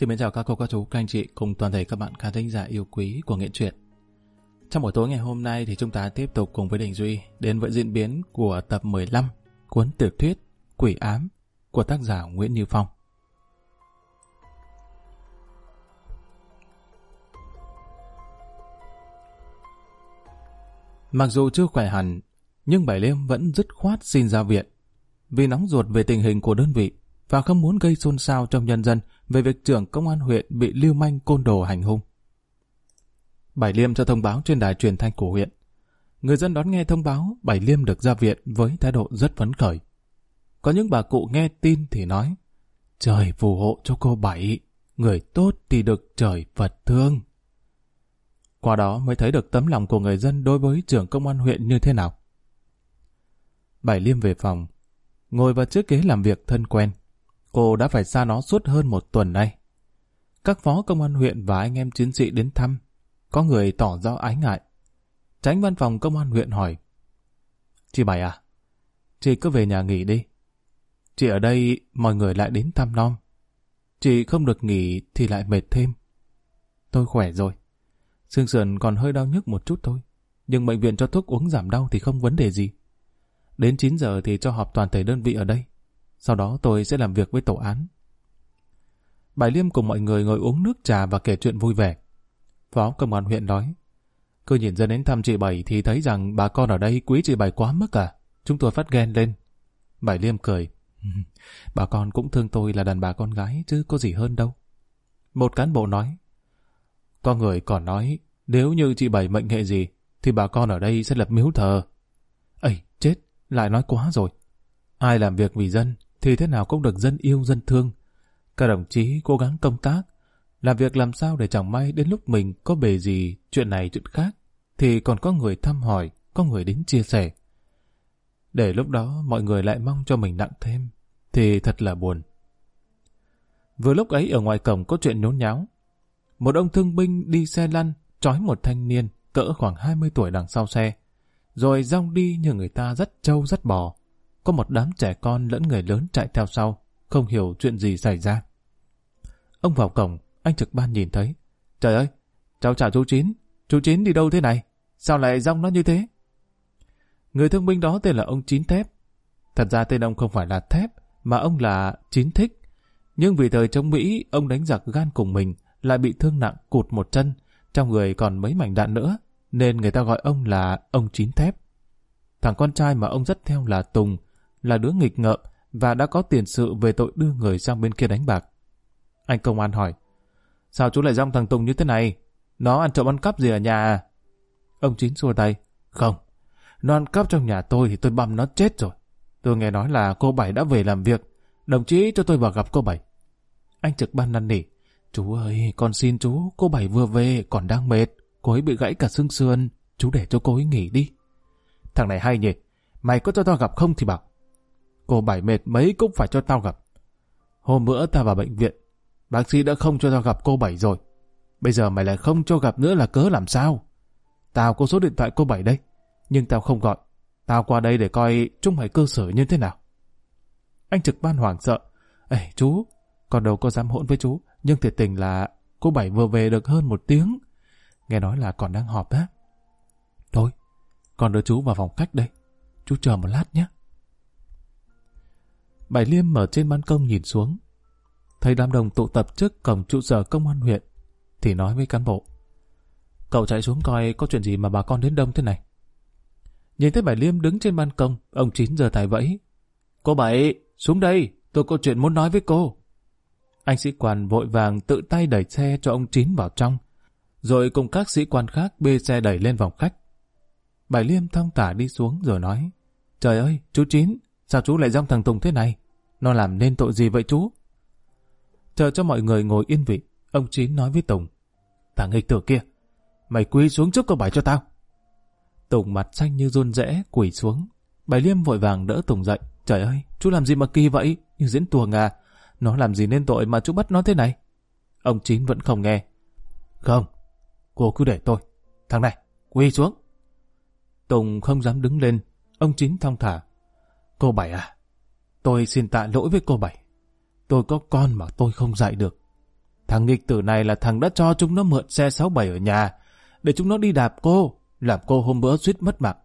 Xin mến chào các cô, các chú, các anh chị cùng toàn thể các bạn khán thính giả yêu quý của Nghệ truyện. Trong buổi tối ngày hôm nay thì chúng ta tiếp tục cùng với Đình Duy đến với diễn biến của tập 15 cuốn tiểu thuyết Quỷ ám của tác giả Nguyễn Như Phong. Mặc dù chưa khỏe hẳn, nhưng Bảy Liêm vẫn dứt khoát xin ra viện. Vì nóng ruột về tình hình của đơn vị và không muốn gây xôn xao trong nhân dân về việc trưởng công an huyện bị lưu manh côn đồ hành hung. Bảy Liêm cho thông báo trên đài truyền thanh của huyện. Người dân đón nghe thông báo Bảy Liêm được ra viện với thái độ rất phấn khởi. Có những bà cụ nghe tin thì nói Trời phù hộ cho cô Bảy, người tốt thì được trời Phật thương. Qua đó mới thấy được tấm lòng của người dân đối với trưởng công an huyện như thế nào. Bảy Liêm về phòng, ngồi vào chiếc ghế làm việc thân quen. Cô đã phải xa nó suốt hơn một tuần nay. Các phó công an huyện và anh em chiến sĩ đến thăm. Có người tỏ rõ ái ngại. Tránh văn phòng công an huyện hỏi. Chị Bảy à, chị cứ về nhà nghỉ đi. Chị ở đây mọi người lại đến thăm non. Chị không được nghỉ thì lại mệt thêm. Tôi khỏe rồi. Xương sườn còn hơi đau nhức một chút thôi. Nhưng bệnh viện cho thuốc uống giảm đau thì không vấn đề gì. Đến 9 giờ thì cho họp toàn thể đơn vị ở đây. Sau đó tôi sẽ làm việc với tổ án. Bài Liêm cùng mọi người ngồi uống nước trà và kể chuyện vui vẻ. Phó công an huyện nói, cứ nhìn dân đến thăm chị Bảy thì thấy rằng bà con ở đây quý chị Bảy quá mức à. Chúng tôi phát ghen lên. Bảy Liêm cười. bà con cũng thương tôi là đàn bà con gái chứ có gì hơn đâu. Một cán bộ nói, có người còn nói, nếu như chị Bảy mệnh hệ gì, thì bà con ở đây sẽ lập miếu thờ. Ây, chết, lại nói quá rồi. Ai làm việc vì dân, thì thế nào cũng được dân yêu dân thương. Các đồng chí cố gắng công tác, làm việc làm sao để chẳng may đến lúc mình có bề gì, chuyện này chuyện khác, thì còn có người thăm hỏi, có người đến chia sẻ. Để lúc đó mọi người lại mong cho mình nặng thêm, thì thật là buồn. Vừa lúc ấy ở ngoài cổng có chuyện nhốn nháo. Một ông thương binh đi xe lăn, trói một thanh niên, cỡ khoảng 20 tuổi đằng sau xe, rồi rong đi như người ta rất trâu rất bò có một đám trẻ con lẫn người lớn chạy theo sau, không hiểu chuyện gì xảy ra. Ông vào cổng, anh trực ban nhìn thấy. Trời ơi, cháu chào chú Chín, chú Chín đi đâu thế này? Sao lại rong nó như thế? Người thương binh đó tên là ông Chín Thép. Thật ra tên ông không phải là Thép, mà ông là Chín Thích. Nhưng vì thời chống Mỹ, ông đánh giặc gan cùng mình, lại bị thương nặng cụt một chân, trong người còn mấy mảnh đạn nữa, nên người ta gọi ông là ông Chín Thép. Thằng con trai mà ông rất theo là Tùng, là đứa nghịch ngợm và đã có tiền sự về tội đưa người sang bên kia đánh bạc. Anh công an hỏi, sao chú lại rong thằng Tùng như thế này? Nó ăn trộm ăn cắp gì ở nhà à? Ông Chín xua tay, không, nó ăn cắp trong nhà tôi thì tôi băm nó chết rồi. Tôi nghe nói là cô Bảy đã về làm việc, đồng chí cho tôi vào gặp cô Bảy. Anh trực ban năn nỉ, chú ơi, con xin chú, cô Bảy vừa về, còn đang mệt, cô ấy bị gãy cả xương sườn, chú để cho cô ấy nghỉ đi. Thằng này hay nhỉ, mày có cho tao gặp không thì bảo. Cô Bảy mệt mấy cũng phải cho tao gặp. Hôm bữa tao vào bệnh viện, bác sĩ đã không cho tao gặp cô Bảy rồi. Bây giờ mày lại không cho gặp nữa là cớ làm sao? Tao có số điện thoại cô Bảy đây, nhưng tao không gọi. Tao qua đây để coi chúng mày cơ sở như thế nào. Anh trực ban hoảng sợ. Ê chú, con đâu có dám hỗn với chú, nhưng thiệt tình là cô Bảy vừa về được hơn một tiếng. Nghe nói là còn đang họp á. Thôi, con đưa chú vào phòng khách đây. Chú chờ một lát nhé. Bảy Liêm ở trên ban công nhìn xuống. Thấy đám đông tụ tập trước cổng trụ sở công an huyện, thì nói với cán bộ. Cậu chạy xuống coi có chuyện gì mà bà con đến đông thế này. Nhìn thấy Bảy Liêm đứng trên ban công, ông Chín giờ tài vẫy. Cô Bảy, xuống đây, tôi có chuyện muốn nói với cô. Anh sĩ quan vội vàng tự tay đẩy xe cho ông Chín vào trong, rồi cùng các sĩ quan khác bê xe đẩy lên vòng khách. Bảy Liêm thong tả đi xuống rồi nói, Trời ơi, chú Chín, sao chú lại dòng thằng Tùng thế này? Nó làm nên tội gì vậy chú? Chờ cho mọi người ngồi yên vị, ông Chín nói với Tùng. Thằng nghịch tử kia, mày quỳ xuống trước câu bài cho tao. Tùng mặt xanh như run rẽ, quỳ xuống. bài Liêm vội vàng đỡ Tùng dậy. Trời ơi, chú làm gì mà kỳ vậy? Như diễn tuồng à? Nó làm gì nên tội mà chú bắt nó thế này? Ông Chín vẫn không nghe. Không, cô cứ để tôi. Thằng này, quỳ xuống. Tùng không dám đứng lên. Ông Chín thong thả. Cô Bảy à, tôi xin tạ lỗi với cô Bảy. Tôi có con mà tôi không dạy được. Thằng nghịch tử này là thằng đã cho chúng nó mượn xe 67 ở nhà, để chúng nó đi đạp cô, làm cô hôm bữa suýt mất mạng.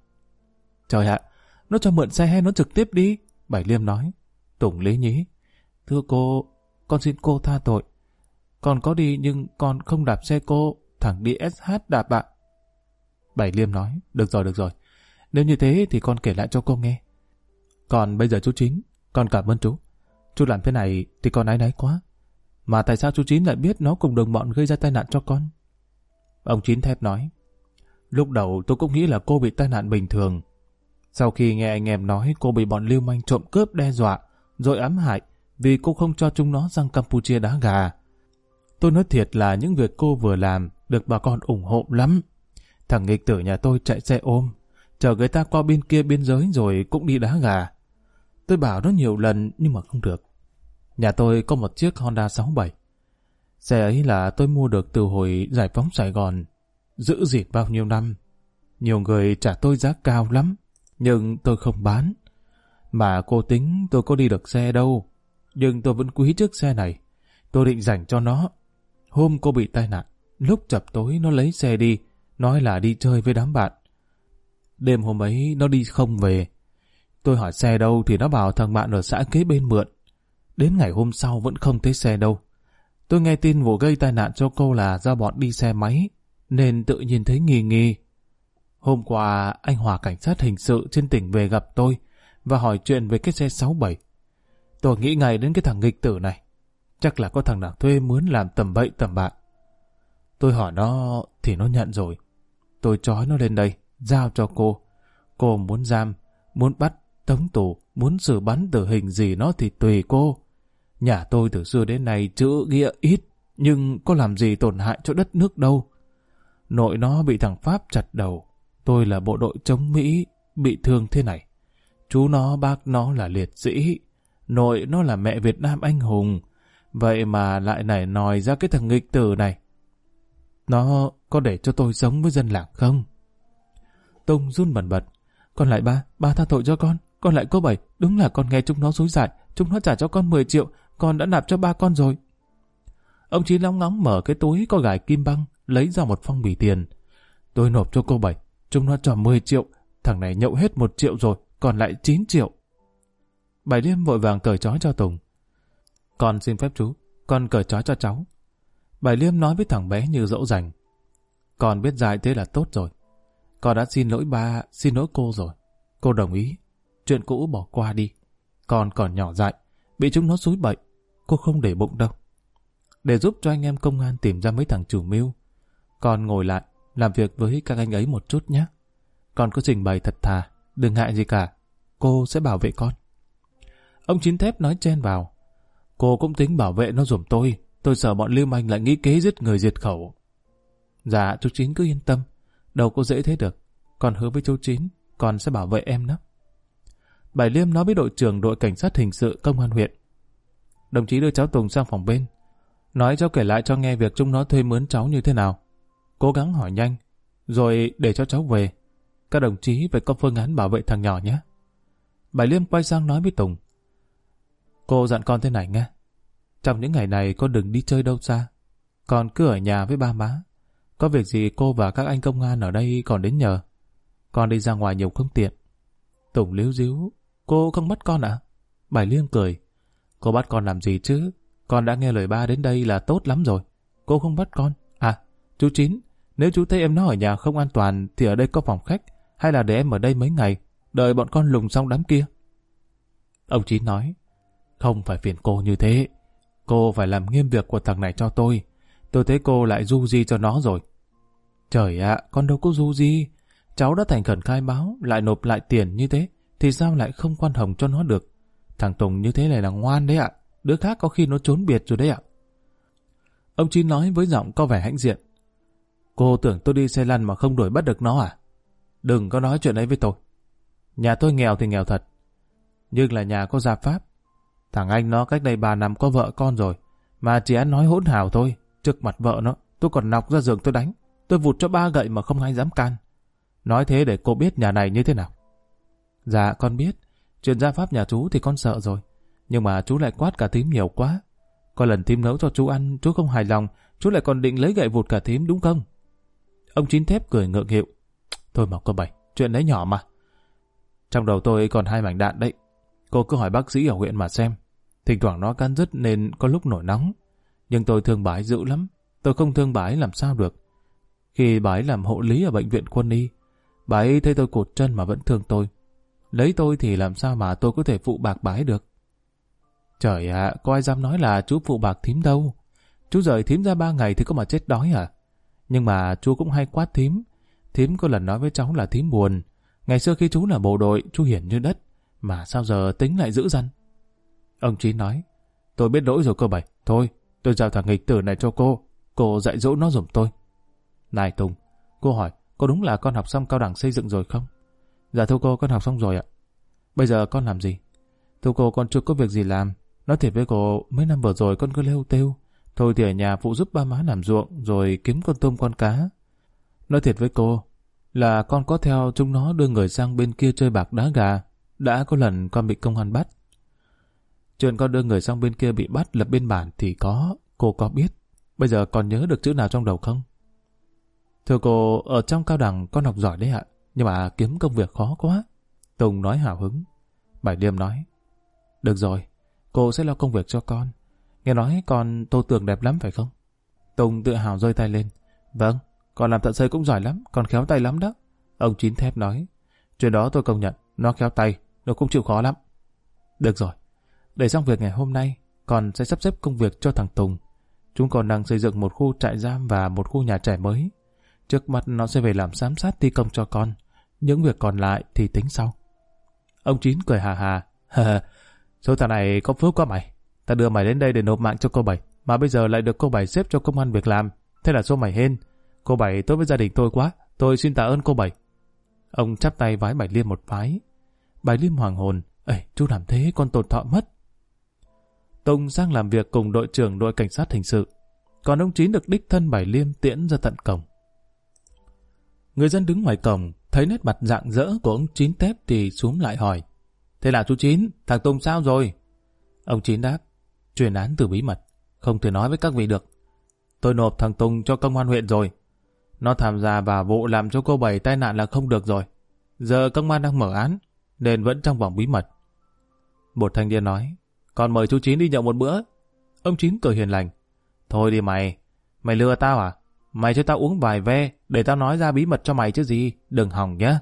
Trời ạ, nó cho mượn xe hay nó trực tiếp đi? Bảy Liêm nói. Tùng lý nhí. Thưa cô, con xin cô tha tội. Con có đi nhưng con không đạp xe cô, thằng đi SH đạp ạ. Bảy Liêm nói. Được rồi, được rồi. Nếu như thế thì con kể lại cho cô nghe. Còn bây giờ chú Chín, con cảm ơn chú. Chú làm thế này thì con ái náy quá. Mà tại sao chú Chín lại biết nó cùng đồng bọn gây ra tai nạn cho con? Ông Chín thép nói. Lúc đầu tôi cũng nghĩ là cô bị tai nạn bình thường. Sau khi nghe anh em nói cô bị bọn lưu manh trộm cướp đe dọa, rồi ám hại vì cô không cho chúng nó sang Campuchia đá gà. Tôi nói thiệt là những việc cô vừa làm được bà con ủng hộ lắm. Thằng nghịch tử nhà tôi chạy xe ôm, chờ người ta qua bên kia biên giới rồi cũng đi đá gà. Tôi bảo nó nhiều lần nhưng mà không được. Nhà tôi có một chiếc Honda 67. Xe ấy là tôi mua được từ hồi giải phóng Sài Gòn. Giữ dịp bao nhiêu năm. Nhiều người trả tôi giá cao lắm, nhưng tôi không bán. Mà cô tính tôi có đi được xe đâu, nhưng tôi vẫn quý chiếc xe này. Tôi định dành cho nó. Hôm cô bị tai nạn, lúc chập tối nó lấy xe đi, nói là đi chơi với đám bạn. Đêm hôm ấy nó đi không về. Tôi hỏi xe đâu thì nó bảo thằng bạn ở xã kế bên mượn. Đến ngày hôm sau vẫn không thấy xe đâu. Tôi nghe tin vụ gây tai nạn cho cô là do bọn đi xe máy, nên tự nhìn thấy nghi nghi. Hôm qua, anh Hòa cảnh sát hình sự trên tỉnh về gặp tôi và hỏi chuyện về cái xe 67. Tôi nghĩ ngay đến cái thằng nghịch tử này. Chắc là có thằng nào thuê mướn làm tầm bậy tầm bạ. Tôi hỏi nó thì nó nhận rồi. Tôi trói nó lên đây, giao cho cô. Cô muốn giam, muốn bắt, tống tù, muốn xử bắn tử hình gì nó thì tùy cô. Nhà tôi từ xưa đến nay chữ nghĩa ít, nhưng có làm gì tổn hại cho đất nước đâu. Nội nó bị thằng Pháp chặt đầu. Tôi là bộ đội chống Mỹ, bị thương thế này. Chú nó, bác nó là liệt sĩ. Nội nó là mẹ Việt Nam anh hùng. Vậy mà lại nảy nòi ra cái thằng nghịch tử này. Nó có để cho tôi sống với dân làng không? Tông run bẩn bật. Con lại ba, ba tha tội cho con. Con lại cô bảy, đúng là con nghe chúng nó dối dại. Chúng nó trả cho con 10 triệu, con đã nạp cho ba con rồi. Ông chí lóng ngóng mở cái túi có gài kim băng, lấy ra một phong bì tiền. Tôi nộp cho cô Bảy, chúng nó cho 10 triệu, thằng này nhậu hết 1 triệu rồi, còn lại 9 triệu. Bảy Liêm vội vàng cởi trói cho Tùng. Con xin phép chú, con cởi trói cho cháu. Bảy Liêm nói với thằng bé như dỗ dành. Con biết dạy thế là tốt rồi. Con đã xin lỗi ba, xin lỗi cô rồi. Cô đồng ý. Chuyện cũ bỏ qua đi. Con còn nhỏ dại, bị chúng nó xúi bậy. Cô không để bụng đâu. Để giúp cho anh em công an tìm ra mấy thằng chủ mưu. Con ngồi lại, làm việc với các anh ấy một chút nhé. Con có trình bày thật thà, đừng ngại gì cả. Cô sẽ bảo vệ con. Ông Chín Thép nói chen vào. Cô cũng tính bảo vệ nó dùm tôi. Tôi sợ bọn lưu manh lại nghĩ kế giết người diệt khẩu. Dạ, chú Chín cứ yên tâm. Đâu có dễ thế được. còn hứa với chú Chín, con sẽ bảo vệ em đó. Bảy Liêm nói với đội trưởng đội cảnh sát hình sự công an huyện. Đồng chí đưa cháu Tùng sang phòng bên. Nói cháu kể lại cho nghe việc chúng nó thuê mướn cháu như thế nào. Cố gắng hỏi nhanh, rồi để cho cháu về. Các đồng chí phải có phương án bảo vệ thằng nhỏ nhé. Bảy Liêm quay sang nói với Tùng. Cô dặn con thế này nghe. Trong những ngày này con đừng đi chơi đâu xa. Con cứ ở nhà với ba má. Có việc gì cô và các anh công an ở đây còn đến nhờ. Con đi ra ngoài nhiều không tiện. Tùng liếu díu. Cô không bắt con à? Bảy Liên cười. Cô bắt con làm gì chứ? Con đã nghe lời ba đến đây là tốt lắm rồi. Cô không bắt con. À, chú Chín, nếu chú thấy em nó ở nhà không an toàn thì ở đây có phòng khách hay là để em ở đây mấy ngày, đợi bọn con lùng xong đám kia. Ông Chín nói, không phải phiền cô như thế. Cô phải làm nghiêm việc của thằng này cho tôi. Tôi thấy cô lại du di cho nó rồi. Trời ạ, con đâu có du di. Cháu đã thành khẩn khai báo, lại nộp lại tiền như thế, thì sao lại không quan hồng cho nó được? Thằng Tùng như thế này là ngoan đấy ạ. Đứa khác có khi nó trốn biệt rồi đấy ạ. Ông Chín nói với giọng có vẻ hãnh diện. Cô tưởng tôi đi xe lăn mà không đuổi bắt được nó à? Đừng có nói chuyện ấy với tôi. Nhà tôi nghèo thì nghèo thật. Nhưng là nhà có gia pháp. Thằng anh nó cách đây 3 năm có vợ con rồi. Mà chỉ ăn nói hỗn hào thôi. Trước mặt vợ nó, tôi còn nọc ra giường tôi đánh. Tôi vụt cho ba gậy mà không ai dám can. Nói thế để cô biết nhà này như thế nào. Dạ, con biết. Chuyện gia pháp nhà chú thì con sợ rồi. Nhưng mà chú lại quát cả tím nhiều quá. Có lần thím nấu cho chú ăn, chú không hài lòng, chú lại còn định lấy gậy vụt cả thím đúng không? Ông Chín Thép cười ngượng nghịu. Thôi mà cô Bảy, chuyện đấy nhỏ mà. Trong đầu tôi còn hai mảnh đạn đấy. Cô cứ hỏi bác sĩ ở huyện mà xem. Thỉnh thoảng nó can dứt nên có lúc nổi nóng. Nhưng tôi thương bái dữ lắm. Tôi không thương bái làm sao được. Khi bái làm hộ lý ở bệnh viện quân y, bái thấy tôi cột chân mà vẫn thương tôi. Lấy tôi thì làm sao mà tôi có thể phụ bạc bái được. Trời ạ, có ai dám nói là chú phụ bạc thím đâu. Chú rời thím ra ba ngày thì có mà chết đói à? Nhưng mà chú cũng hay quát thím. Thím có lần nói với cháu là thím buồn. Ngày xưa khi chú là bộ đội, chú hiển như đất. Mà sao giờ tính lại dữ dằn? Ông chí nói, tôi biết lỗi rồi cô Bảy. Thôi, tôi giao thằng nghịch tử này cho cô. Cô dạy dỗ nó giùm tôi. Này Tùng, cô hỏi, có đúng là con học xong cao đẳng xây dựng rồi không? Dạ thưa cô, con học xong rồi ạ. Bây giờ con làm gì? Thưa cô, con chưa có việc gì làm. Nói thiệt với cô, mấy năm vừa rồi con cứ lêu têu. Thôi thì ở nhà phụ giúp ba má làm ruộng, rồi kiếm con tôm con cá. Nói thiệt với cô, là con có theo chúng nó đưa người sang bên kia chơi bạc đá gà. Đã có lần con bị công an bắt. Chuyện con đưa người sang bên kia bị bắt lập biên bản thì có, cô có biết. Bây giờ còn nhớ được chữ nào trong đầu không? Thưa cô, ở trong cao đẳng con học giỏi đấy ạ, nhưng mà kiếm công việc khó quá. Tùng nói hào hứng. Bảy Liêm nói, được rồi, cô sẽ lo công việc cho con. Nghe nói con tô tường đẹp lắm phải không? Tùng tự hào rơi tay lên. Vâng, con làm thợ xây cũng giỏi lắm, con khéo tay lắm đó. Ông Chín Thép nói, chuyện đó tôi công nhận, nó khéo tay, nó cũng chịu khó lắm. Được rồi, để xong việc ngày hôm nay, con sẽ sắp xếp công việc cho thằng Tùng. Chúng con đang xây dựng một khu trại giam và một khu nhà trẻ mới. Trước mặt nó sẽ về làm giám sát thi công cho con. Những việc còn lại thì tính sau. Ông Chín cười hà hà. Số thằng này có phước quá mày. Ta đưa mày đến đây để nộp mạng cho cô Bảy. Mà bây giờ lại được cô Bảy xếp cho công an việc làm. Thế là số mày hên. Cô Bảy tốt với gia đình tôi quá. Tôi xin tạ ơn cô Bảy. Ông chắp tay vái Bảy Liêm một vái. Bảy Liêm hoàng hồn. Ê, chú làm thế con tột thọ mất. Tùng sang làm việc cùng đội trưởng đội cảnh sát hình sự. Còn ông Chín được đích thân Bảy Liêm tiễn ra tận cổng. Người dân đứng ngoài cổng, thấy nét mặt dạng dỡ của ông Chín tép thì xuống lại hỏi. Thế là chú Chín, thằng Tùng sao rồi? Ông Chín đáp, truyền án từ bí mật, không thể nói với các vị được. Tôi nộp thằng Tùng cho công an huyện rồi. Nó tham gia vào vụ làm cho cô Bảy tai nạn là không được rồi. Giờ công an đang mở án, nên vẫn trong vòng bí mật. Một thanh niên nói, còn mời chú Chín đi nhậu một bữa. Ông Chín cười hiền lành. Thôi đi mày, mày lừa tao à? Mày cho tao uống vài ve, để tao nói ra bí mật cho mày chứ gì, đừng hỏng nhé.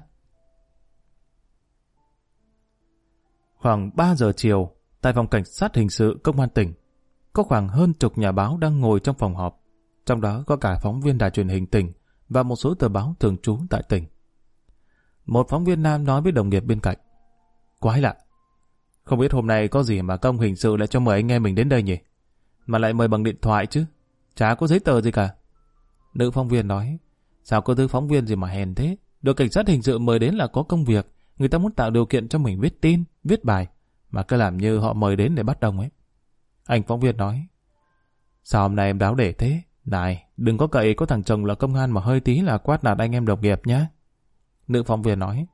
Khoảng 3 giờ chiều, tại phòng cảnh sát hình sự công an tỉnh, có khoảng hơn chục nhà báo đang ngồi trong phòng họp. Trong đó có cả phóng viên đài truyền hình tỉnh và một số tờ báo thường trú tại tỉnh. Một phóng viên nam nói với đồng nghiệp bên cạnh. Quái lạ, không biết hôm nay có gì mà công hình sự lại cho mời anh em mình đến đây nhỉ? Mà lại mời bằng điện thoại chứ, chả có giấy tờ gì cả. Nữ phóng viên nói, sao có thứ phóng viên gì mà hèn thế? Được cảnh sát hình sự mời đến là có công việc, người ta muốn tạo điều kiện cho mình viết tin, viết bài, mà cứ làm như họ mời đến để bắt đồng ấy. Anh phóng viên nói, sao hôm nay em đáo để thế? Này, đừng có cậy có thằng chồng là công an mà hơi tí là quát nạt anh em đồng nghiệp nhé. Nữ phóng viên nói,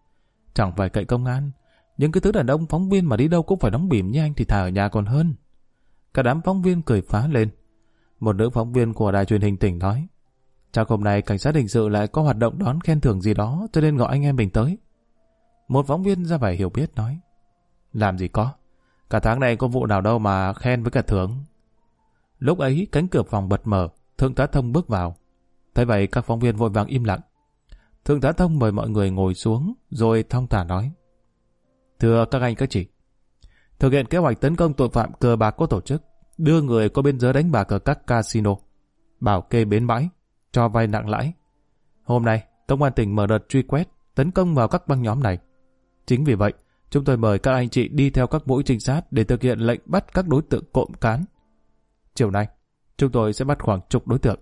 chẳng phải cậy công an, nhưng cái thứ đàn ông phóng viên mà đi đâu cũng phải đóng bìm như anh thì thà ở nhà còn hơn. Cả đám phóng viên cười phá lên. Một nữ phóng viên của đài truyền hình tỉnh nói, Chắc hôm nay cảnh sát hình sự lại có hoạt động đón khen thưởng gì đó cho nên gọi anh em mình tới. Một phóng viên ra vẻ hiểu biết nói. Làm gì có. Cả tháng này có vụ nào đâu mà khen với cả thưởng. Lúc ấy cánh cửa phòng bật mở, Thượng tá Thông bước vào. Thế vậy các phóng viên vội vàng im lặng. Thượng tá Thông mời mọi người ngồi xuống rồi thong thả nói. Thưa các anh các chị, thực hiện kế hoạch tấn công tội phạm cờ bạc có tổ chức, đưa người có biên giới đánh bạc ở các casino, bảo kê bến bãi, cho vay nặng lãi. Hôm nay, Công an tỉnh mở đợt truy quét, tấn công vào các băng nhóm này. Chính vì vậy, chúng tôi mời các anh chị đi theo các mũi trinh sát để thực hiện lệnh bắt các đối tượng cộm cán. Chiều nay, chúng tôi sẽ bắt khoảng chục đối tượng.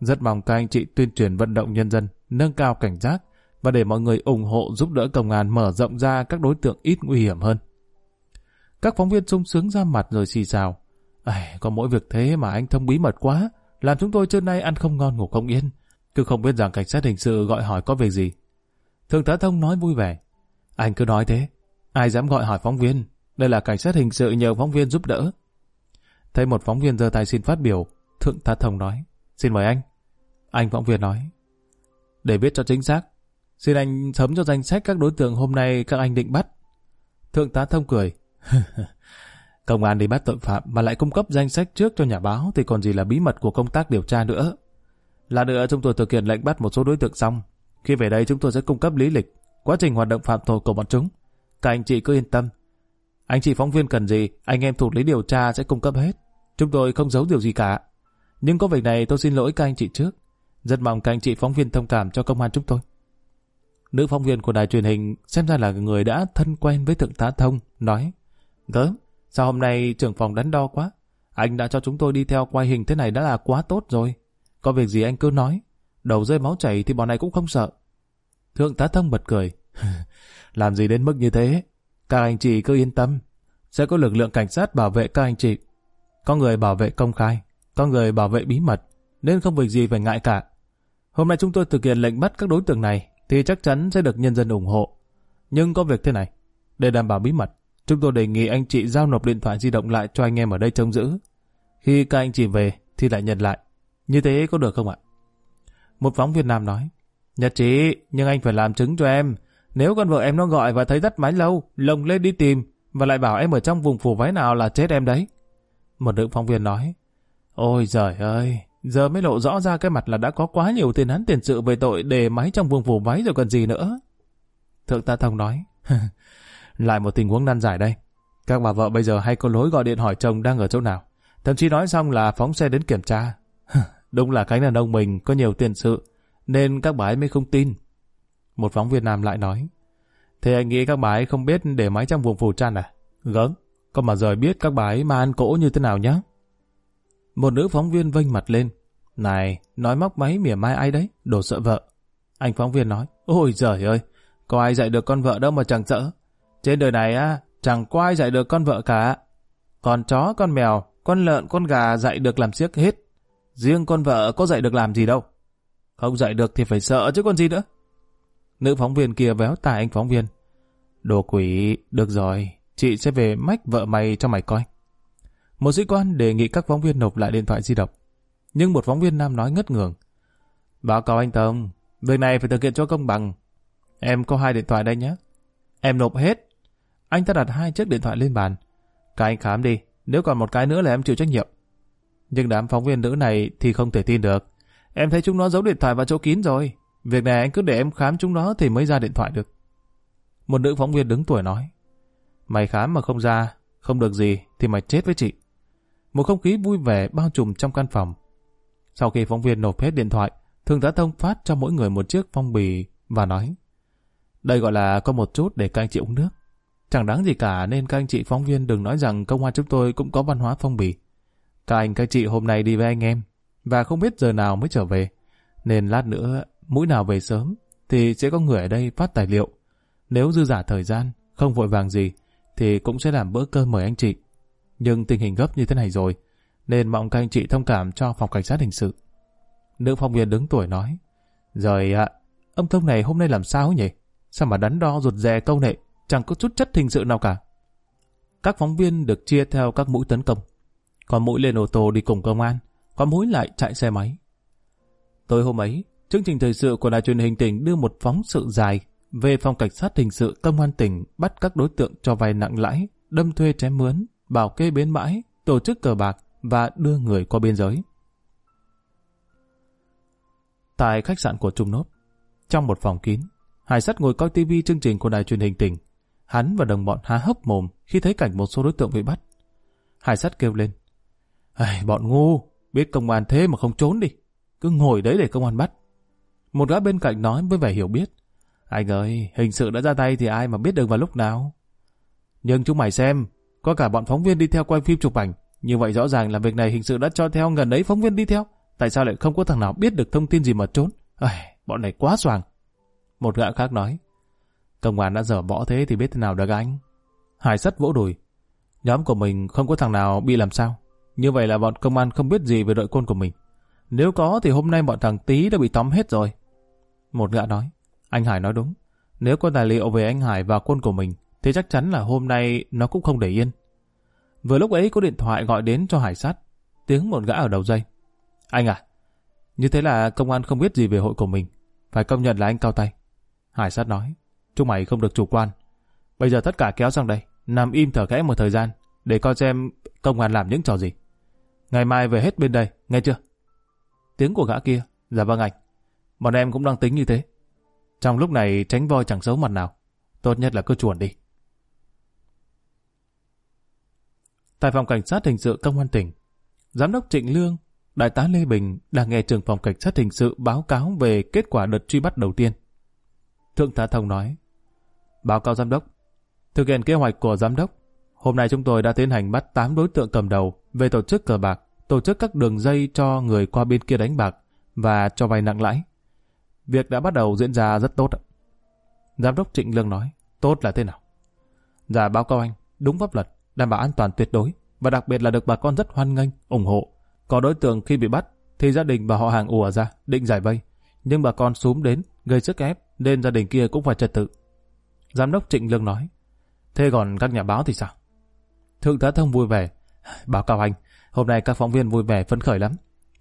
Rất mong các anh chị tuyên truyền vận động nhân dân, nâng cao cảnh giác và để mọi người ủng hộ giúp đỡ công an mở rộng ra các đối tượng ít nguy hiểm hơn. Các phóng viên sung sướng ra mặt rồi xì xào. À, có mỗi việc thế mà anh thông bí mật quá, làm chúng tôi trưa nay ăn không ngon ngủ không yên. Cứ không biết rằng cảnh sát hình sự gọi hỏi có việc gì. Thượng tá Thông nói vui vẻ. Anh cứ nói thế. Ai dám gọi hỏi phóng viên. Đây là cảnh sát hình sự nhờ phóng viên giúp đỡ. Thấy một phóng viên giơ tay xin phát biểu, Thượng tá Thông nói, xin mời anh. Anh phóng viên nói, để biết cho chính xác, xin anh sớm cho danh sách các đối tượng hôm nay các anh định bắt. Thượng tá Thông cười, công an đi bắt tội phạm mà lại cung cấp danh sách trước cho nhà báo thì còn gì là bí mật của công tác điều tra nữa. Là nữa chúng tôi thực hiện lệnh bắt một số đối tượng xong. Khi về đây chúng tôi sẽ cung cấp lý lịch, quá trình hoạt động phạm tội của bọn chúng. Các anh chị cứ yên tâm. Anh chị phóng viên cần gì, anh em thuộc lý điều tra sẽ cung cấp hết. Chúng tôi không giấu điều gì cả. Nhưng có việc này tôi xin lỗi các anh chị trước. Rất mong các anh chị phóng viên thông cảm cho công an chúng tôi. Nữ phóng viên của đài truyền hình xem ra là người đã thân quen với thượng tá thông, nói Gớm, sao hôm nay trưởng phòng đắn đo quá? Anh đã cho chúng tôi đi theo quay hình thế này đã là quá tốt rồi. Có việc gì anh cứ nói. Đầu rơi máu chảy thì bọn này cũng không sợ. Thượng tá thông bật cười. Làm gì đến mức như thế? Các anh chị cứ yên tâm. Sẽ có lực lượng cảnh sát bảo vệ các anh chị. Có người bảo vệ công khai, có người bảo vệ bí mật, nên không việc gì phải ngại cả. Hôm nay chúng tôi thực hiện lệnh bắt các đối tượng này thì chắc chắn sẽ được nhân dân ủng hộ. Nhưng có việc thế này, để đảm bảo bí mật, chúng tôi đề nghị anh chị giao nộp điện thoại di động lại cho anh em ở đây trông giữ. Khi các anh chị về thì lại nhận lại. Như thế có được không ạ? Một phóng viên Nam nói, Nhật trí, nhưng anh phải làm chứng cho em. Nếu con vợ em nó gọi và thấy rất máy lâu, lồng lên đi tìm, và lại bảo em ở trong vùng phủ váy nào là chết em đấy. Một nữ phóng viên nói, Ôi giời ơi, giờ mới lộ rõ ra cái mặt là đã có quá nhiều tiền án tiền sự về tội đề máy trong vùng phủ váy rồi còn gì nữa. Thượng tá Thông nói, lại một tình huống nan giải đây. Các bà vợ bây giờ hay có lối gọi điện hỏi chồng đang ở chỗ nào. Thậm chí nói xong là phóng xe đến kiểm tra. Đúng là cánh đàn ông mình có nhiều tiền sự, nên các bà ấy mới không tin. Một phóng viên nam lại nói, Thế anh nghĩ các bà ấy không biết để máy trong vùng phủ trăn à? Vâng, Gớm, còn mà rời biết các bà ấy mà ăn cỗ như thế nào nhá. Một nữ phóng viên vênh mặt lên. Này, nói móc máy mỉa mai ai đấy, đồ sợ vợ. Anh phóng viên nói, ôi giời ơi, có ai dạy được con vợ đâu mà chẳng sợ. Trên đời này á, chẳng có ai dạy được con vợ cả. còn chó, con mèo, con lợn, con gà dạy được làm siếc hết. Riêng con vợ có dạy được làm gì đâu. Không dạy được thì phải sợ chứ còn gì nữa. Nữ phóng viên kia véo tài anh phóng viên. Đồ quỷ, được rồi, chị sẽ về mách vợ mày cho mày coi. Một sĩ quan đề nghị các phóng viên nộp lại điện thoại di động. Nhưng một phóng viên nam nói ngất ngường. Báo cáo anh Tông, việc này phải thực hiện cho công bằng. Em có hai điện thoại đây nhé. Em nộp hết. Anh ta đặt hai chiếc điện thoại lên bàn. Các anh khám đi, nếu còn một cái nữa là em chịu trách nhiệm. Nhưng đám phóng viên nữ này thì không thể tin được. Em thấy chúng nó giấu điện thoại vào chỗ kín rồi. Việc này anh cứ để em khám chúng nó thì mới ra điện thoại được. Một nữ phóng viên đứng tuổi nói. Mày khám mà không ra, không được gì thì mày chết với chị. Một không khí vui vẻ bao trùm trong căn phòng. Sau khi phóng viên nộp hết điện thoại, Thường tá thông phát cho mỗi người một chiếc phong bì và nói Đây gọi là có một chút để các anh chị uống nước. Chẳng đáng gì cả nên các anh chị phóng viên đừng nói rằng công an chúng tôi cũng có văn hóa phong bì. Các anh các chị hôm nay đi với anh em và không biết giờ nào mới trở về. Nên lát nữa, mũi nào về sớm thì sẽ có người ở đây phát tài liệu. Nếu dư giả thời gian, không vội vàng gì thì cũng sẽ làm bữa cơm mời anh chị. Nhưng tình hình gấp như thế này rồi, nên mong các anh chị thông cảm cho phòng cảnh sát hình sự. Nữ phóng viên đứng tuổi nói, Rồi ạ, ông thông này hôm nay làm sao nhỉ? Sao mà đắn đo rụt rè câu nệ, chẳng có chút chất hình sự nào cả. Các phóng viên được chia theo các mũi tấn công. Có mũi lên ô tô đi cùng công an, có mũi lại chạy xe máy. Tối hôm ấy, chương trình thời sự của đài truyền hình tỉnh đưa một phóng sự dài về phòng cảnh sát hình sự công an tỉnh bắt các đối tượng cho vay nặng lãi, đâm thuê chém mướn, bảo kê bến bãi, tổ chức cờ bạc và đưa người qua biên giới. Tại khách sạn của Trung Nốt, trong một phòng kín, Hải Sắt ngồi coi tivi chương trình của đài truyền hình tỉnh. Hắn và đồng bọn há hốc mồm khi thấy cảnh một số đối tượng bị bắt. Hải Sắt kêu lên. Ai, bọn ngu, biết công an thế mà không trốn đi. Cứ ngồi đấy để công an bắt. Một gã bên cạnh nói với vẻ hiểu biết. Anh ơi, hình sự đã ra tay thì ai mà biết được vào lúc nào. Nhưng chúng mày xem, có cả bọn phóng viên đi theo quay phim chụp ảnh. Như vậy rõ ràng là việc này hình sự đã cho theo gần ấy phóng viên đi theo. Tại sao lại không có thằng nào biết được thông tin gì mà trốn? Ai, bọn này quá soàng. Một gã khác nói. Công an đã dở bỏ thế thì biết thế nào được anh. Hải sắt vỗ đùi. Nhóm của mình không có thằng nào bị làm sao. Như vậy là bọn công an không biết gì về đội quân của mình. Nếu có thì hôm nay bọn thằng Tý đã bị tóm hết rồi. Một gã nói. Anh Hải nói đúng. Nếu có tài liệu về anh Hải và quân của mình thì chắc chắn là hôm nay nó cũng không để yên. Vừa lúc ấy có điện thoại gọi đến cho hải sát. Tiếng một gã ở đầu dây. Anh à, như thế là công an không biết gì về hội của mình. Phải công nhận là anh cao tay. Hải sát nói, chúng mày không được chủ quan. Bây giờ tất cả kéo sang đây, nằm im thở khẽ một thời gian, để coi xem công an làm những trò gì. Ngày mai về hết bên đây, nghe chưa? Tiếng của gã kia, dạ vâng anh. Bọn em cũng đang tính như thế. Trong lúc này tránh voi chẳng xấu mặt nào. Tốt nhất là cứ chuồn đi. Tại phòng cảnh sát hình sự công an tỉnh, Giám đốc Trịnh Lương, Đại tá Lê Bình đang nghe trưởng phòng cảnh sát hình sự báo cáo về kết quả đợt truy bắt đầu tiên. Thượng tá Thông nói, Báo cáo giám đốc, thực hiện kế hoạch của giám đốc, hôm nay chúng tôi đã tiến hành bắt 8 đối tượng cầm đầu về tổ chức cờ bạc, tổ chức các đường dây cho người qua bên kia đánh bạc và cho vay nặng lãi. Việc đã bắt đầu diễn ra rất tốt. Giám đốc Trịnh Lương nói, tốt là thế nào? Dạ báo cáo anh, đúng pháp luật, đảm bảo an toàn tuyệt đối và đặc biệt là được bà con rất hoan nghênh, ủng hộ. Có đối tượng khi bị bắt thì gia đình và họ hàng ùa ra định giải vây, nhưng bà con súm đến gây sức ép nên gia đình kia cũng phải trật tự. Giám đốc Trịnh Lương nói, thế còn các nhà báo thì sao? Thượng tá Thông vui vẻ, báo cáo anh, hôm nay các phóng viên vui vẻ phấn khởi lắm.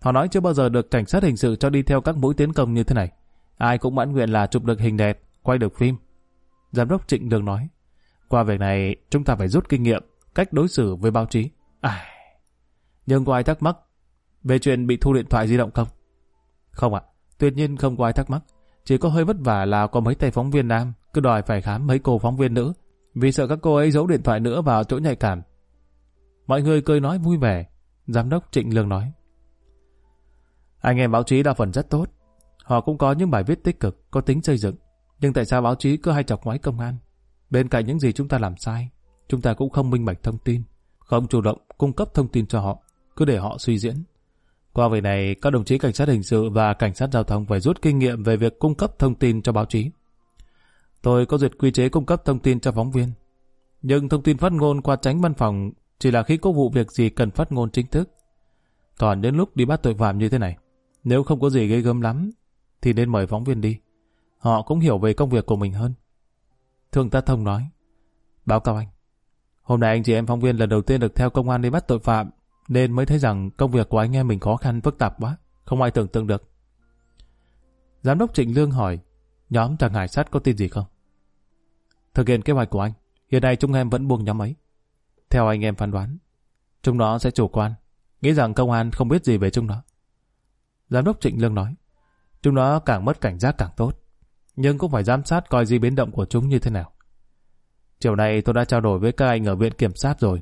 Họ nói chưa bao giờ được cảnh sát hình sự cho đi theo các mũi tiến công như thế này. Ai cũng mãn nguyện là chụp được hình đẹp, quay được phim. Giám đốc Trịnh Lương nói, qua việc này chúng ta phải rút kinh nghiệm cách đối xử với báo chí. À, nhưng có ai thắc mắc về chuyện bị thu điện thoại di động không? Không ạ, tuyệt nhiên không có ai thắc mắc. Chỉ có hơi vất vả là có mấy tay phóng viên nam cứ đòi phải khám mấy cô phóng viên nữ vì sợ các cô ấy giấu điện thoại nữa vào chỗ nhạy cảm. Mọi người cười nói vui vẻ. Giám đốc Trịnh Lương nói. Anh em báo chí đa phần rất tốt. Họ cũng có những bài viết tích cực, có tính xây dựng. Nhưng tại sao báo chí cứ hay chọc ngoái công an? Bên cạnh những gì chúng ta làm sai, chúng ta cũng không minh bạch thông tin, không chủ động cung cấp thông tin cho họ, cứ để họ suy diễn. Qua về này, các đồng chí cảnh sát hình sự và cảnh sát giao thông phải rút kinh nghiệm về việc cung cấp thông tin cho báo chí. Tôi có duyệt quy chế cung cấp thông tin cho phóng viên. Nhưng thông tin phát ngôn qua tránh văn phòng chỉ là khi có vụ việc gì cần phát ngôn chính thức. Còn đến lúc đi bắt tội phạm như thế này, nếu không có gì gây gớm lắm, thì nên mời phóng viên đi. Họ cũng hiểu về công việc của mình hơn. Thường ta thông nói, báo cáo anh, hôm nay anh chị em phóng viên lần đầu tiên được theo công an đi bắt tội phạm, nên mới thấy rằng công việc của anh em mình khó khăn phức tạp quá, không ai tưởng tượng được. Giám đốc Trịnh Lương hỏi, nhóm chàng Hải Sát có tin gì không? Thực hiện kế hoạch của anh, hiện nay chúng em vẫn buông nhóm ấy. Theo anh em phán đoán, chúng nó sẽ chủ quan, nghĩ rằng công an không biết gì về chúng nó. Giám đốc Trịnh Lương nói, chúng nó càng mất cảnh giác càng tốt, nhưng cũng phải giám sát coi di biến động của chúng như thế nào. Chiều nay tôi đã trao đổi với các anh ở viện kiểm sát rồi.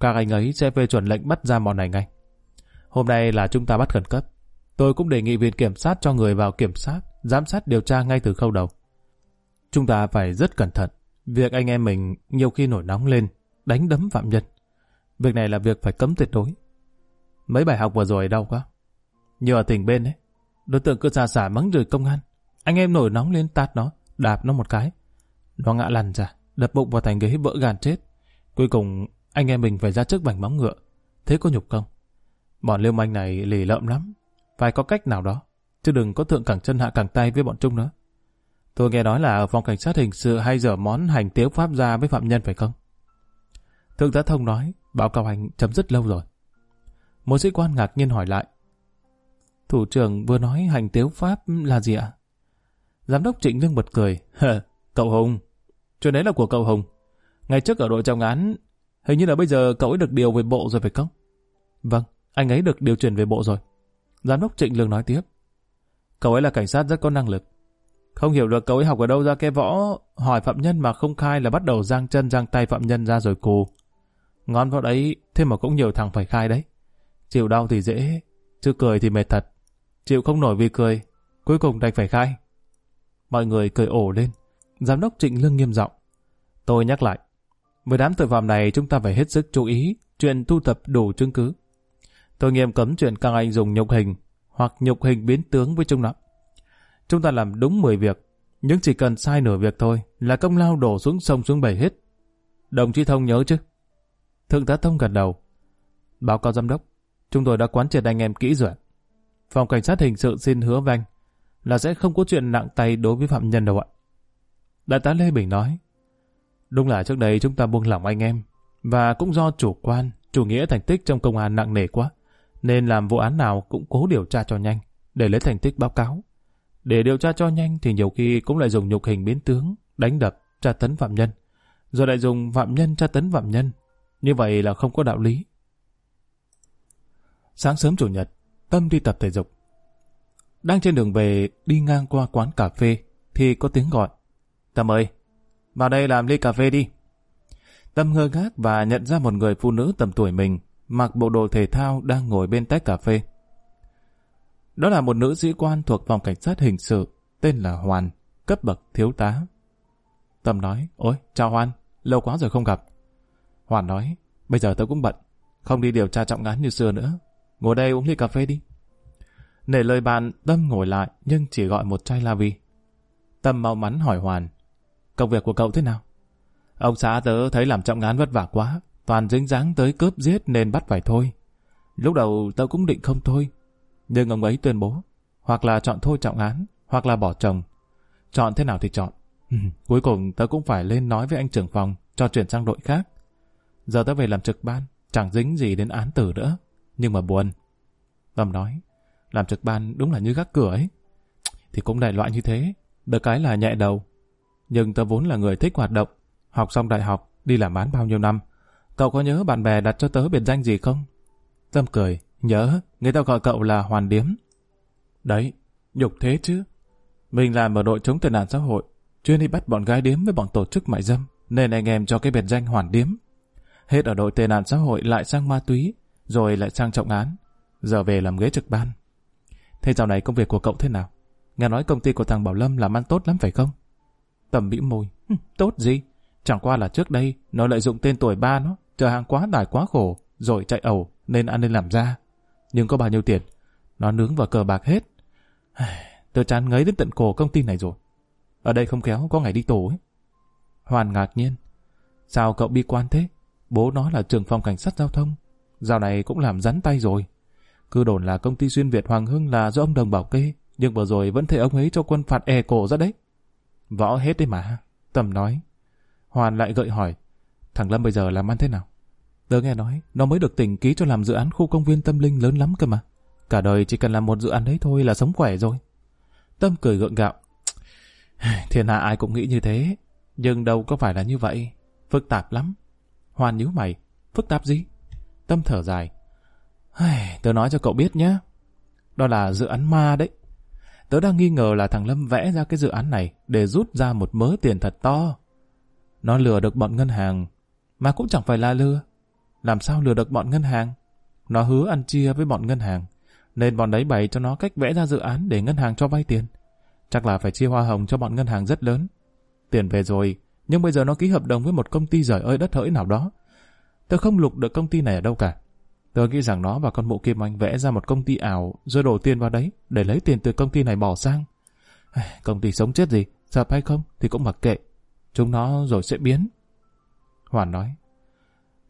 Các anh ấy sẽ phê chuẩn lệnh bắt giam bọn này ngay. Hôm nay là chúng ta bắt khẩn cấp. Tôi cũng đề nghị viện kiểm sát cho người vào kiểm sát, giám sát điều tra ngay từ khâu đầu. Chúng ta phải rất cẩn thận. Việc anh em mình nhiều khi nổi nóng lên, đánh đấm phạm nhân. Việc này là việc phải cấm tuyệt đối. Mấy bài học vừa rồi đau quá. Như ở tỉnh bên ấy, đối tượng cứ xà xả mắng rời công an. Anh em nổi nóng lên tát nó, đạp nó một cái. Nó ngã lăn ra, đập bụng vào thành ghế vỡ gàn chết. Cuối cùng, anh em mình phải ra trước bành móng ngựa. Thế có nhục không? Bọn liêu manh này lì lợm lắm. Phải có cách nào đó. Chứ đừng có thượng cẳng chân hạ cẳng tay với bọn chúng nữa. Tôi nghe nói là ở phòng cảnh sát hình sự hay dở món hành tiếu pháp ra với phạm nhân phải không? Thượng tá thông nói, báo cáo hành chấm dứt lâu rồi. Một sĩ quan ngạc nhiên hỏi lại. Thủ trưởng vừa nói hành tiếu pháp là gì ạ? Giám đốc Trịnh Lương bật cười. cậu Hùng. Chuyện đấy là của cậu Hùng. Ngày trước ở đội trọng án, hình như là bây giờ cậu ấy được điều về bộ rồi phải không? Vâng, anh ấy được điều chuyển về bộ rồi. Giám đốc Trịnh Lương nói tiếp. Cậu ấy là cảnh sát rất có năng lực. Không hiểu được cậu ấy học ở đâu ra cái võ, hỏi phạm nhân mà không khai là bắt đầu giang chân giang tay phạm nhân ra rồi cù. Ngon vào đấy, thế mà cũng nhiều thằng phải khai đấy. Chịu đau thì dễ, chứ cười thì mệt thật. Chịu không nổi vì cười, cuối cùng đành phải khai. Mọi người cười ổ lên. Giám đốc Trịnh Lương nghiêm giọng Tôi nhắc lại, với đám tội phạm này chúng ta phải hết sức chú ý chuyện thu thập đủ chứng cứ. Tôi nghiêm cấm chuyện các anh dùng nhục hình hoặc nhục hình biến tướng với chúng nó. Chúng ta làm đúng 10 việc, nhưng chỉ cần sai nửa việc thôi là công lao đổ xuống sông xuống bể hết. Đồng chí Thông nhớ chứ? Thượng tá Thông gật đầu. Báo cáo giám đốc, chúng tôi đã quán triệt anh em kỹ rồi. Phòng cảnh sát hình sự xin hứa với anh là sẽ không có chuyện nặng tay đối với phạm nhân đâu ạ. Đại tá Lê Bình nói, đúng là trước đây chúng ta buông lỏng anh em, Và cũng do chủ quan, chủ nghĩa thành tích trong công an nặng nề quá, nên làm vụ án nào cũng cố điều tra cho nhanh, để lấy thành tích báo cáo. Để điều tra cho nhanh thì nhiều khi cũng lại dùng nhục hình biến tướng, đánh đập, tra tấn phạm nhân, rồi lại dùng phạm nhân tra tấn phạm nhân. Như vậy là không có đạo lý. Sáng sớm chủ nhật, Tâm đi tập thể dục. Đang trên đường về, đi ngang qua quán cà phê, thì có tiếng gọi. Tâm ơi, vào đây làm ly cà phê đi. Tâm ngơ ngác và nhận ra một người phụ nữ tầm tuổi mình, mặc bộ đồ thể thao đang ngồi bên tách cà phê. Đó là một nữ sĩ quan thuộc phòng cảnh sát hình sự, tên là Hoàn, cấp bậc thiếu tá. Tâm nói, ôi, chào Hoàn, lâu quá rồi không gặp. Hoàn nói, bây giờ tôi cũng bận, không đi điều tra trọng án như xưa nữa. Ngồi đây uống ly cà phê đi. Nể lời bạn, Tâm ngồi lại nhưng chỉ gọi một chai la vi. Tâm mau mắn hỏi Hoàn, công việc của cậu thế nào? Ông xã tớ thấy làm trọng án vất vả quá, toàn dính dáng tới cướp giết nên bắt phải thôi. Lúc đầu tớ cũng định không thôi, nhưng ông ấy tuyên bố, hoặc là chọn thôi trọng án, hoặc là bỏ chồng. Chọn thế nào thì chọn. Ừ, cuối cùng tớ cũng phải lên nói với anh trưởng phòng cho chuyển sang đội khác. Giờ tớ về làm trực ban, chẳng dính gì đến án tử nữa. Nhưng mà buồn. Tâm nói, làm trực ban đúng là như gác cửa ấy. Thì cũng đại loại như thế, được cái là nhẹ đầu. Nhưng tớ vốn là người thích hoạt động, học xong đại học, đi làm bán bao nhiêu năm. Cậu có nhớ bạn bè đặt cho tớ biệt danh gì không? Tâm cười, nhớ, người ta gọi cậu là Hoàn Điếm. Đấy, nhục thế chứ. Mình làm ở đội chống tệ nạn xã hội, chuyên đi bắt bọn gái điếm với bọn tổ chức mại dâm, nên anh em cho cái biệt danh Hoàn Điếm. Hết ở đội tệ nạn xã hội lại sang ma túy, rồi lại sang trọng án, giờ về làm ghế trực ban. Thế dạo này công việc của cậu thế nào? Nghe nói công ty của thằng Bảo Lâm làm ăn tốt lắm phải không? Tầm bĩu môi, tốt gì? Chẳng qua là trước đây nó lợi dụng tên tuổi ba nó, chờ hàng quá tải quá khổ, rồi chạy ẩu nên ăn nên làm ra. Nhưng có bao nhiêu tiền? Nó nướng vào cờ bạc hết. Tôi chán ngấy đến tận cổ công ty này rồi. Ở đây không kéo có ngày đi tù ấy. Hoàn ngạc nhiên. Sao cậu bi quan thế? Bố nó là trưởng phòng cảnh sát giao thông. Dạo này cũng làm rắn tay rồi. Cứ đồn là công ty xuyên Việt Hoàng Hưng là do ông Đồng bảo kê, nhưng vừa rồi vẫn thấy ông ấy cho quân phạt e cổ ra đấy. Võ hết đấy mà. Tầm nói. Hoàn lại gợi hỏi, thằng Lâm bây giờ làm ăn thế nào? Tớ nghe nói, nó mới được tỉnh ký cho làm dự án khu công viên tâm linh lớn lắm cơ mà. Cả đời chỉ cần làm một dự án đấy thôi là sống khỏe rồi. Tâm cười gượng gạo. Thiên hạ ai cũng nghĩ như thế, nhưng đâu có phải là như vậy. Phức tạp lắm. Hoàn nhíu mày, phức tạp gì? Tâm thở dài. Tớ nói cho cậu biết nhé. Đó là dự án ma đấy. Tớ đang nghi ngờ là thằng Lâm vẽ ra cái dự án này để rút ra một mớ tiền thật to. Nó lừa được bọn ngân hàng, mà cũng chẳng phải là lừa. Làm sao lừa được bọn ngân hàng? Nó hứa ăn chia với bọn ngân hàng, nên bọn đấy bày cho nó cách vẽ ra dự án để ngân hàng cho vay tiền. Chắc là phải chia hoa hồng cho bọn ngân hàng rất lớn. Tiền về rồi, nhưng bây giờ nó ký hợp đồng với một công ty giỏi ơi đất hỡi nào đó. Tớ không lục được công ty này ở đâu cả. Tớ nghĩ rằng nó và con mụ Kim Anh vẽ ra một công ty ảo rồi đổ tiền vào đấy để lấy tiền từ công ty này bỏ sang. Công ty sống chết gì, sập hay không thì cũng mặc kệ. Chúng nó rồi sẽ biến. Hoàn nói.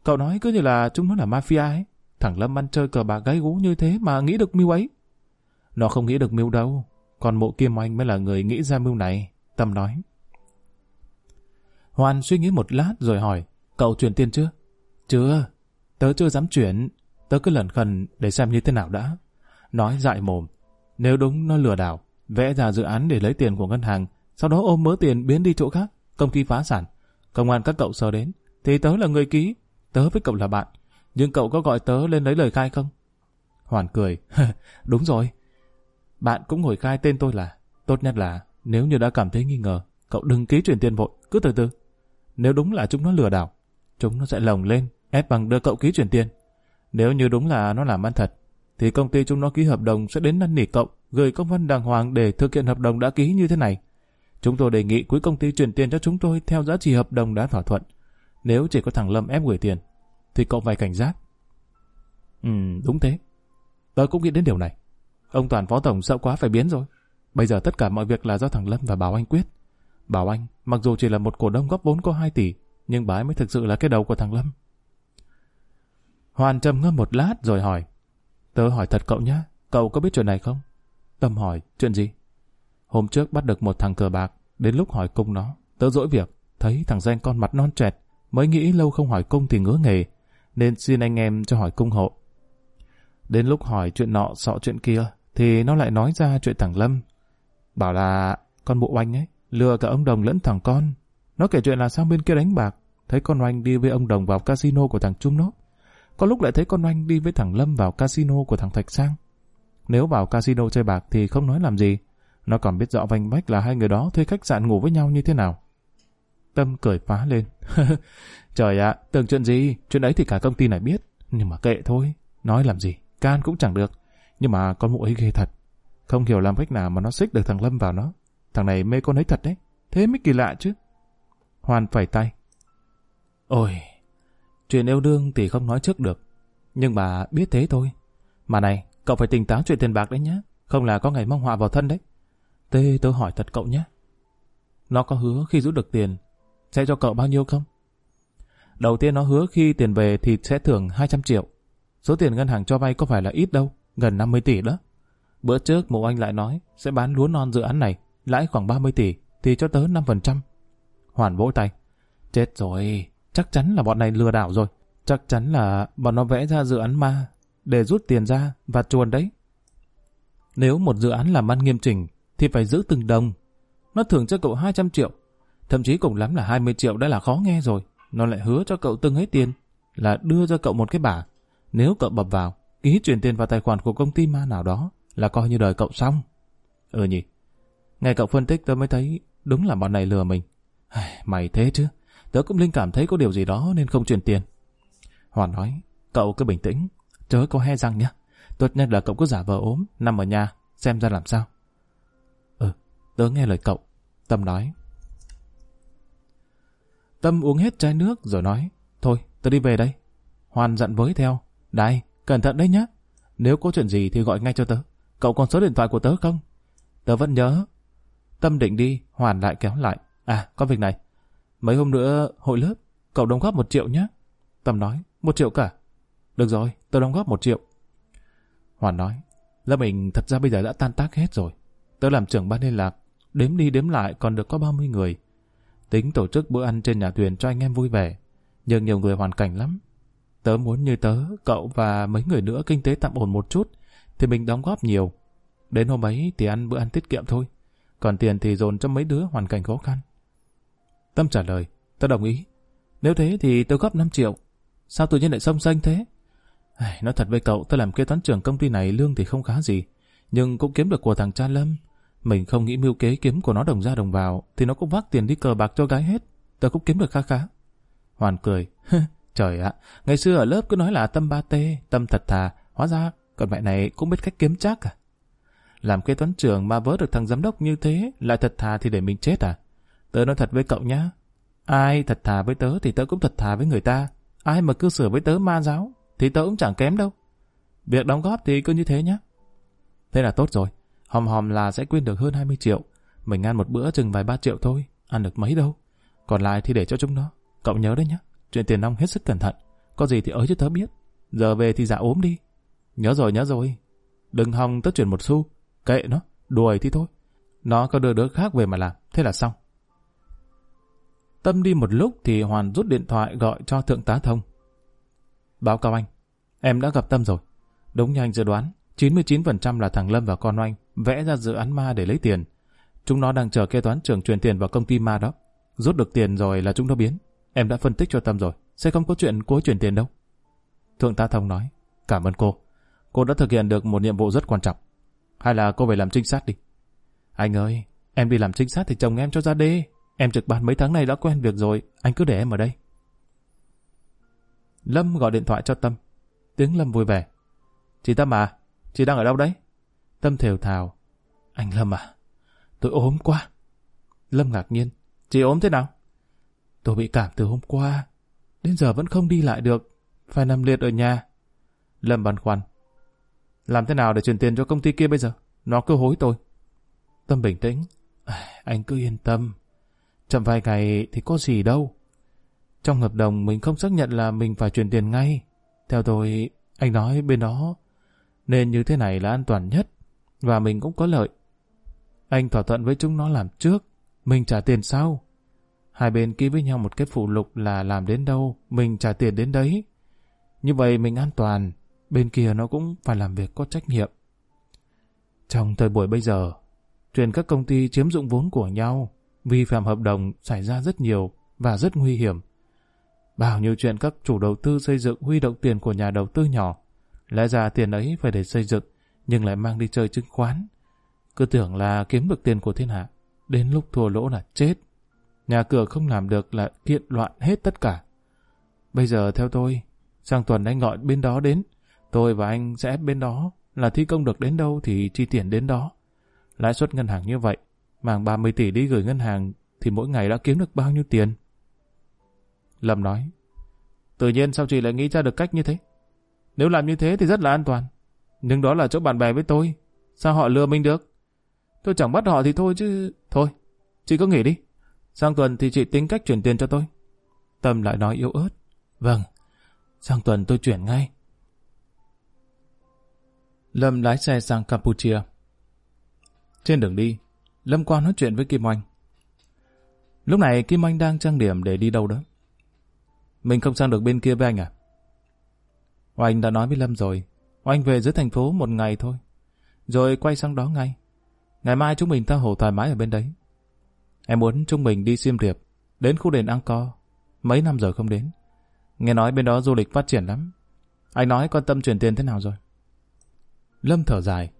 Cậu nói cứ như là chúng nó là mafia ấy. Thằng Lâm ăn chơi cờ bạc gái gú như thế mà nghĩ được mưu ấy. Nó không nghĩ được mưu đâu. Còn mộ Kim Anh mới là người nghĩ ra mưu này. Tâm nói. Hoàn suy nghĩ một lát rồi hỏi. Cậu chuyển tiền chưa? Chưa. Tớ chưa dám chuyển. Tớ cứ lẩn khẩn để xem như thế nào đã. Nói dại mồm. Nếu đúng nó lừa đảo, vẽ ra dự án để lấy tiền của ngân hàng, sau đó ôm mớ tiền biến đi chỗ khác, công ty phá sản. Công an các cậu sờ đến, thì tớ là người ký, tớ với cậu là bạn. Nhưng cậu có gọi tớ lên lấy lời khai không? Hoàn cười. Đúng rồi. Bạn cũng ngồi khai tên tôi là. Tốt nhất là nếu như đã cảm thấy nghi ngờ, cậu đừng ký chuyển tiền vội, cứ từ từ. Nếu đúng là chúng nó lừa đảo, chúng nó sẽ lồng lên, ép bằng đưa cậu ký chuyển tiền. Nếu như đúng là nó làm ăn thật, thì công ty chúng nó ký hợp đồng sẽ đến năn nỉ cậu, gửi công văn đàng hoàng để thực hiện hợp đồng đã ký như thế này. Chúng tôi đề nghị quỹ công ty chuyển tiền cho chúng tôi theo giá trị hợp đồng đã thỏa thuận. Nếu chỉ có thằng Lâm ép gửi tiền, thì cậu phải cảnh giác. Ừ, đúng thế. Tôi cũng nghĩ đến điều này. Ông Toàn Phó Tổng sợ quá phải biến rồi. Bây giờ tất cả mọi việc là do thằng Lâm và Bảo Anh quyết. Bảo Anh, mặc dù chỉ là một cổ đông góp vốn có 2 tỷ, nhưng bà ấy mới thực sự là cái đầu của thằng Lâm. Hoàn trầm ngâm một lát rồi hỏi. Tớ hỏi thật cậu nhá cậu có biết chuyện này không? Tâm hỏi, chuyện gì? Hôm trước bắt được một thằng cờ bạc, đến lúc hỏi cung nó, tớ dỗi việc, thấy thằng danh con mặt non trẹt, mới nghĩ lâu không hỏi cung thì ngứa nghề, nên xin anh em cho hỏi cung hộ. Đến lúc hỏi chuyện nọ sọ chuyện kia, thì nó lại nói ra chuyện thằng Lâm. Bảo là con mụ oanh ấy, lừa cả ông Đồng lẫn thằng con. Nó kể chuyện là sang bên kia đánh bạc, thấy con oanh đi với ông Đồng vào casino của thằng Trung nó. Có lúc lại thấy con oanh đi với thằng Lâm vào casino của thằng Thạch Sang. Nếu vào casino chơi bạc thì không nói làm gì. Nó còn biết rõ vanh bách là hai người đó thuê khách sạn ngủ với nhau như thế nào. Tâm cười phá lên. Trời ạ, tưởng chuyện gì, chuyện ấy thì cả công ty này biết. Nhưng mà kệ thôi, nói làm gì, can cũng chẳng được. Nhưng mà con mụ ấy ghê thật. Không hiểu làm cách nào mà nó xích được thằng Lâm vào nó. Thằng này mê con ấy thật đấy. Thế mới kỳ lạ chứ. Hoàn phẩy tay. Ôi, chuyện yêu đương thì không nói trước được. Nhưng mà biết thế thôi. Mà này, cậu phải tỉnh táo chuyện tiền bạc đấy nhé. Không là có ngày mong họa vào thân đấy. Thế tớ hỏi thật cậu nhé. Nó có hứa khi rút được tiền sẽ cho cậu bao nhiêu không? Đầu tiên nó hứa khi tiền về thì sẽ thưởng 200 triệu. Số tiền ngân hàng cho vay có phải là ít đâu, gần 50 tỷ đó. Bữa trước mụ anh lại nói sẽ bán lúa non dự án này, lãi khoảng 30 tỷ thì cho tớ 5%. Hoàn vỗ tay. Chết rồi, chắc chắn là bọn này lừa đảo rồi. Chắc chắn là bọn nó vẽ ra dự án ma để rút tiền ra và chuồn đấy. Nếu một dự án làm ăn nghiêm chỉnh thì phải giữ từng đồng. Nó thưởng cho cậu 200 triệu Thậm chí cùng lắm là 20 triệu đã là khó nghe rồi. Nó lại hứa cho cậu từng hết tiền, là đưa cho cậu một cái bả. Nếu cậu bập vào, ký chuyển tiền vào tài khoản của công ty ma nào đó, là coi như đời cậu xong. Ừ nhỉ. Nghe cậu phân tích tôi mới thấy đúng là bọn này lừa mình. Mày thế chứ. Tớ cũng linh cảm thấy có điều gì đó nên không chuyển tiền. Hoàn nói, cậu cứ bình tĩnh, chớ có he răng nhé. Tốt nhất là cậu cứ giả vờ ốm, nằm ở nhà, xem ra làm sao. Tớ nghe lời cậu. Tâm nói, Tâm uống hết chai nước rồi nói, thôi, tớ đi về đây. Hoàn dặn với theo, đại, cẩn thận đấy nhá. Nếu có chuyện gì thì gọi ngay cho tớ. Cậu còn số điện thoại của tớ không? Tớ vẫn nhớ. Tâm định đi, Hoàn lại kéo lại. À, có việc này. Mấy hôm nữa hội lớp, cậu đóng góp một triệu nhé. Tâm nói, một triệu cả. Được rồi, tớ đóng góp một triệu. Hoàn nói, lớp mình thật ra bây giờ đã tan tác hết rồi. Tớ làm trưởng ban liên lạc, đếm đi đếm lại còn được có 30 người tính tổ chức bữa ăn trên nhà thuyền cho anh em vui vẻ. Nhưng nhiều người hoàn cảnh lắm. Tớ muốn như tớ, cậu và mấy người nữa kinh tế tạm ổn một chút, thì mình đóng góp nhiều. Đến hôm ấy thì ăn bữa ăn tiết kiệm thôi. Còn tiền thì dồn cho mấy đứa hoàn cảnh khó khăn. Tâm trả lời, tớ đồng ý. Nếu thế thì tớ góp 5 triệu. Sao tự nhiên lại sông xanh thế? Nói thật với cậu, tớ làm kế toán trưởng công ty này lương thì không khá gì. Nhưng cũng kiếm được của thằng cha Lâm. Mình không nghĩ mưu kế kiếm của nó đồng ra đồng vào, thì nó cũng vác tiền đi cờ bạc cho gái hết. Tớ cũng kiếm được khá khá. Hoàn cười. Trời ạ, ngày xưa ở lớp cứ nói là tâm ba tê, tâm thật thà, hóa ra còn mẹ này cũng biết cách kiếm chắc à. Làm kế toán trưởng mà vớ được thằng giám đốc như thế, lại thật thà thì để mình chết à? Tớ nói thật với cậu nhá. Ai thật thà với tớ thì tớ cũng thật thà với người ta. Ai mà cư xử với tớ ma giáo, thì tớ cũng chẳng kém đâu. Việc đóng góp thì cứ như thế nhá. Thế là tốt rồi. Hòm hòm là sẽ quyên được hơn 20 triệu. Mình ăn một bữa chừng vài ba triệu thôi, ăn được mấy đâu. Còn lại thì để cho chúng nó. Cậu nhớ đấy nhá, chuyện tiền nong hết sức cẩn thận. Có gì thì ới cho tớ biết. Giờ về thì giả ốm đi. Nhớ rồi, nhớ rồi. Đừng hòng tớ chuyển một xu. Kệ nó, đuổi thì thôi. Nó có đưa đứa khác về mà làm, thế là xong. Tâm đi một lúc thì Hoàn rút điện thoại gọi cho Thượng tá Thông. Báo cáo anh, em đã gặp Tâm rồi. Đúng như anh dự đoán, 99% là thằng Lâm và con anh vẽ ra dự án ma để lấy tiền. Chúng nó đang chờ kế toán trưởng truyền tiền vào công ty ma đó. Rút được tiền rồi là chúng nó biến. Em đã phân tích cho Tâm rồi, sẽ không có chuyện cố chuyển tiền đâu. Thượng tá Thông nói, cảm ơn cô. Cô đã thực hiện được một nhiệm vụ rất quan trọng. Hay là cô về làm trinh sát đi. Anh ơi, em đi làm trinh sát thì chồng em cho ra đi. Em trực ban mấy tháng này đã quen việc rồi, anh cứ để em ở đây. Lâm gọi điện thoại cho Tâm. Tiếng Lâm vui vẻ. Chị Tâm à, chị đang ở đâu đấy? Tâm thều thào. Anh Lâm à, tôi ốm quá. Lâm ngạc nhiên. Chị ốm thế nào? Tôi bị cảm từ hôm qua. Đến giờ vẫn không đi lại được. Phải nằm liệt ở nhà. Lâm băn khoăn. Làm thế nào để chuyển tiền cho công ty kia bây giờ? Nó cứ hối tôi. Tâm bình tĩnh. Anh cứ yên tâm. Chậm vài ngày thì có gì đâu. Trong hợp đồng mình không xác nhận là mình phải chuyển tiền ngay. Theo tôi, anh nói bên đó nên như thế này là an toàn nhất và mình cũng có lợi. Anh thỏa thuận với chúng nó làm trước, mình trả tiền sau. Hai bên ký với nhau một cái phụ lục là làm đến đâu, mình trả tiền đến đấy. Như vậy mình an toàn, bên kia nó cũng phải làm việc có trách nhiệm. Trong thời buổi bây giờ, chuyện các công ty chiếm dụng vốn của nhau, vi phạm hợp đồng xảy ra rất nhiều và rất nguy hiểm. Bao nhiêu chuyện các chủ đầu tư xây dựng huy động tiền của nhà đầu tư nhỏ, lẽ ra tiền ấy phải để xây dựng, nhưng lại mang đi chơi chứng khoán. Cứ tưởng là kiếm được tiền của thiên hạ, đến lúc thua lỗ là chết. Nhà cửa không làm được là kiện loạn hết tất cả. Bây giờ theo tôi, sang tuần anh gọi bên đó đến, tôi và anh sẽ bên đó, là thi công được đến đâu thì chi tiền đến đó. Lãi suất ngân hàng như vậy, mang 30 tỷ đi gửi ngân hàng thì mỗi ngày đã kiếm được bao nhiêu tiền? Lâm nói, tự nhiên sao chị lại nghĩ ra được cách như thế? Nếu làm như thế thì rất là an toàn. Nhưng đó là chỗ bạn bè với tôi. Sao họ lừa mình được? Tôi chẳng bắt họ thì thôi chứ... Thôi, chị cứ nghỉ đi. Sang tuần thì chị tính cách chuyển tiền cho tôi. Tâm lại nói yếu ớt. Vâng, sang tuần tôi chuyển ngay. Lâm lái xe sang Campuchia. Trên đường đi, Lâm qua nói chuyện với Kim Oanh. Lúc này Kim Oanh đang trang điểm để đi đâu đó. Mình không sang được bên kia với anh à? Oanh đã nói với Lâm rồi. Oanh về dưới thành phố một ngày thôi. Rồi quay sang đó ngay. Ngày mai chúng mình tha hồ thoải mái ở bên đấy. Em muốn chúng mình đi xiêm riệp, đến khu đền Angkor. Mấy năm rồi không đến. Nghe nói bên đó du lịch phát triển lắm. Anh nói quan tâm chuyển tiền thế nào rồi? Lâm thở dài.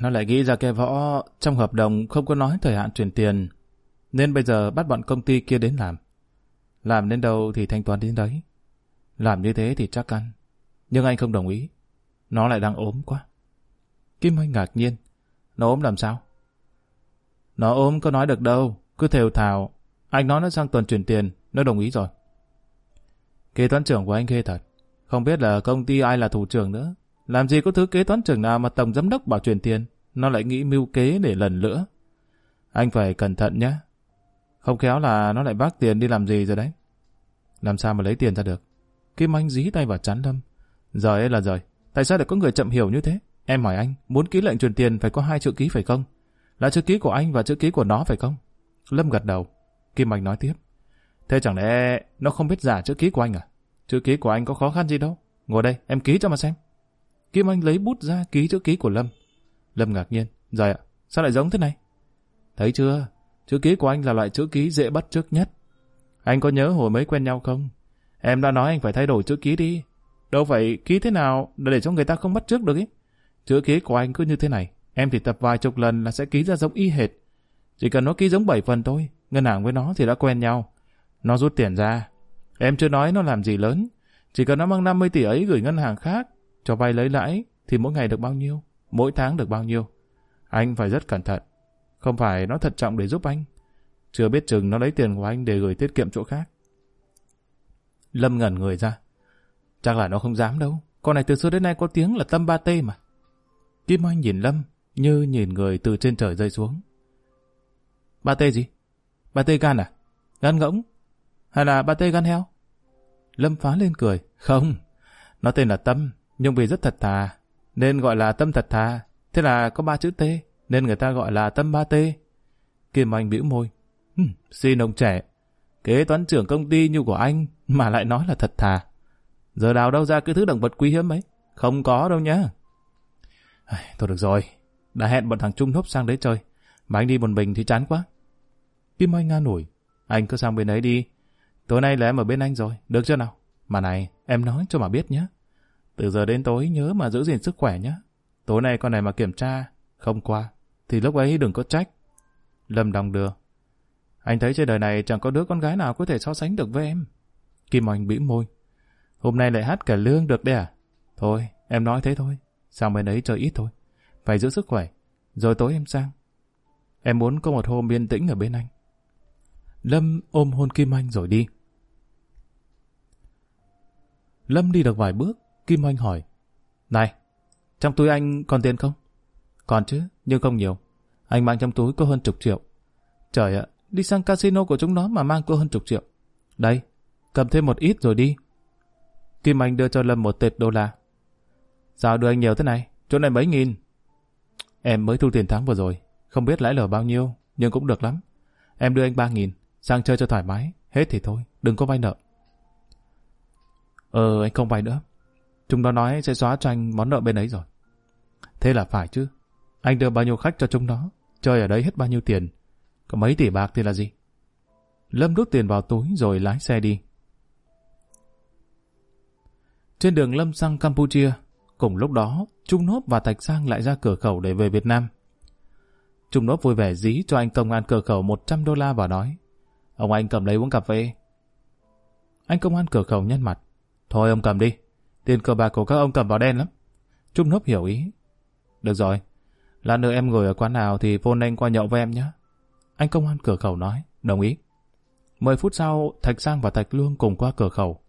Nó lại nghĩ ra cái võ trong hợp đồng không có nói thời hạn chuyển tiền. Nên bây giờ bắt bọn công ty kia đến làm. Làm đến đâu thì thanh toán đến đấy. Làm như thế thì chắc ăn. Nhưng anh không đồng ý. Nó lại đang ốm quá. Kim Anh ngạc nhiên. Nó ốm làm sao? Nó ốm có nói được đâu. Cứ thều thào. Anh nói nó sang tuần chuyển tiền. Nó đồng ý rồi. Kế toán trưởng của anh ghê thật. Không biết là công ty ai là thủ trưởng nữa. Làm gì có thứ kế toán trưởng nào mà tổng giám đốc bảo chuyển tiền. Nó lại nghĩ mưu kế để lần nữa. Anh phải cẩn thận nhé. Không khéo là nó lại vác tiền đi làm gì rồi đấy. Làm sao mà lấy tiền ra được? Kim Anh dí tay vào chán Lâm. Rồi là rồi. Tại sao lại có người chậm hiểu như thế? Em hỏi anh, muốn ký lệnh truyền tiền phải có hai chữ ký phải không? Là chữ ký của anh và chữ ký của nó phải không? Lâm gật đầu. Kim Anh nói tiếp. Thế chẳng lẽ nó không biết giả chữ ký của anh à? Chữ ký của anh có khó khăn gì đâu. Ngồi đây, em ký cho mà xem. Kim Anh lấy bút ra ký chữ ký của Lâm. Lâm ngạc nhiên. Rồi ạ, sao lại giống thế này? Thấy chưa? Chữ ký của anh là loại chữ ký dễ bắt trước nhất. Anh có nhớ hồi mới quen nhau không? Em đã nói anh phải thay đổi chữ ký đi. Đâu phải ký thế nào để cho người ta không bắt trước được ý. Chữ ký của anh cứ như thế này. Em thì tập vài chục lần là sẽ ký ra giống y hệt. Chỉ cần nó ký giống 7 phần thôi. Ngân hàng với nó thì đã quen nhau. Nó rút tiền ra. Em chưa nói nó làm gì lớn. Chỉ cần nó mang 50 tỷ ấy gửi ngân hàng khác. Cho vay lấy lãi, thì mỗi ngày được bao nhiêu. Mỗi tháng được bao nhiêu. Anh phải rất cẩn thận. Không phải nó thật trọng để giúp anh. Chưa biết chừng nó lấy tiền của anh để gửi tiết kiệm chỗ khác. Lâm ngẩn người ra. Chắc là nó không dám đâu. Con này từ xưa đến nay có tiếng là tâm ba tê mà. Kim Anh nhìn Lâm như nhìn người từ trên trời rơi xuống. Ba tê gì? Ba tê gan à? Gan ngỗng? Hay là ba tê gan heo? Lâm phá lên cười. Không, nó tên là Tâm, nhưng vì rất thật thà, nên gọi là Tâm thật thà. Thế là có ba chữ T, nên người ta gọi là Tâm ba tê. Kim Anh bĩu môi. Hừm, xin ông trẻ, kế toán trưởng công ty như của anh mà lại nói là thật thà. Giờ đào đâu ra cái thứ động vật quý hiếm ấy? Không có đâu nhá. Thôi được rồi, đã hẹn bọn thằng Trung Nốp sang đấy chơi. Mà anh đi một mình thì chán quá. Kim Anh nga nổi. Anh cứ sang bên ấy đi. Tối nay là em ở bên anh rồi, được chưa nào? Mà này, em nói cho mà biết nhé. Từ giờ đến tối nhớ mà giữ gìn sức khỏe nhé. Tối nay con này mà kiểm tra, không qua, thì lúc ấy đừng có trách. Lâm đồng đưa. Anh thấy trên đời này chẳng có đứa con gái nào có thể so sánh được với em. Kim Anh bĩu môi. Hôm nay lại hát cả lương được đấy à? Thôi, em nói thế thôi. Sang bên đấy chơi ít thôi. Phải giữ sức khỏe. Rồi tối em sang. Em muốn có một hôm yên tĩnh ở bên anh. Lâm ôm hôn Kim Anh rồi đi. Lâm đi được vài bước, Kim Anh hỏi. Này, trong túi anh còn tiền không? Còn chứ, nhưng không nhiều. Anh mang trong túi có hơn chục triệu. Trời ạ, đi sang casino của chúng nó mà mang có hơn chục triệu. Đây, cầm thêm một ít rồi đi. Kim Anh đưa cho Lâm một tệp đô la. Sao đưa anh nhiều thế này? Chỗ này mấy nghìn. Em mới thu tiền tháng vừa rồi. Không biết lãi lở bao nhiêu, nhưng cũng được lắm. Em đưa anh ba nghìn, sang chơi cho thoải mái. Hết thì thôi, đừng có vay nợ. Ờ, anh không vay nữa. Chúng nó nói sẽ xóa cho anh món nợ bên ấy rồi. Thế là phải chứ. Anh đưa bao nhiêu khách cho chúng nó, chơi ở đấy hết bao nhiêu tiền. Có mấy tỷ bạc thì là gì? Lâm đút tiền vào túi rồi lái xe đi. Trên đường Lâm sang Campuchia, cùng lúc đó, Trung Nốp và Thạch Sang lại ra cửa khẩu để về Việt Nam. Trung Nốp vui vẻ dí cho anh công an cửa khẩu 100 đô la và nói Ông anh cầm lấy uống cà phê. Anh công an cửa khẩu nhăn mặt. Thôi ông cầm đi. Tiền cờ bạc của các ông cầm vào đen lắm. Trung Nốp hiểu ý. Được rồi. Lát nữa em ngồi ở quán nào thì phone anh qua nhậu với em nhé. Anh công an cửa khẩu nói. Đồng ý. Mười phút sau, Thạch Sang và Thạch Lương cùng qua cửa khẩu.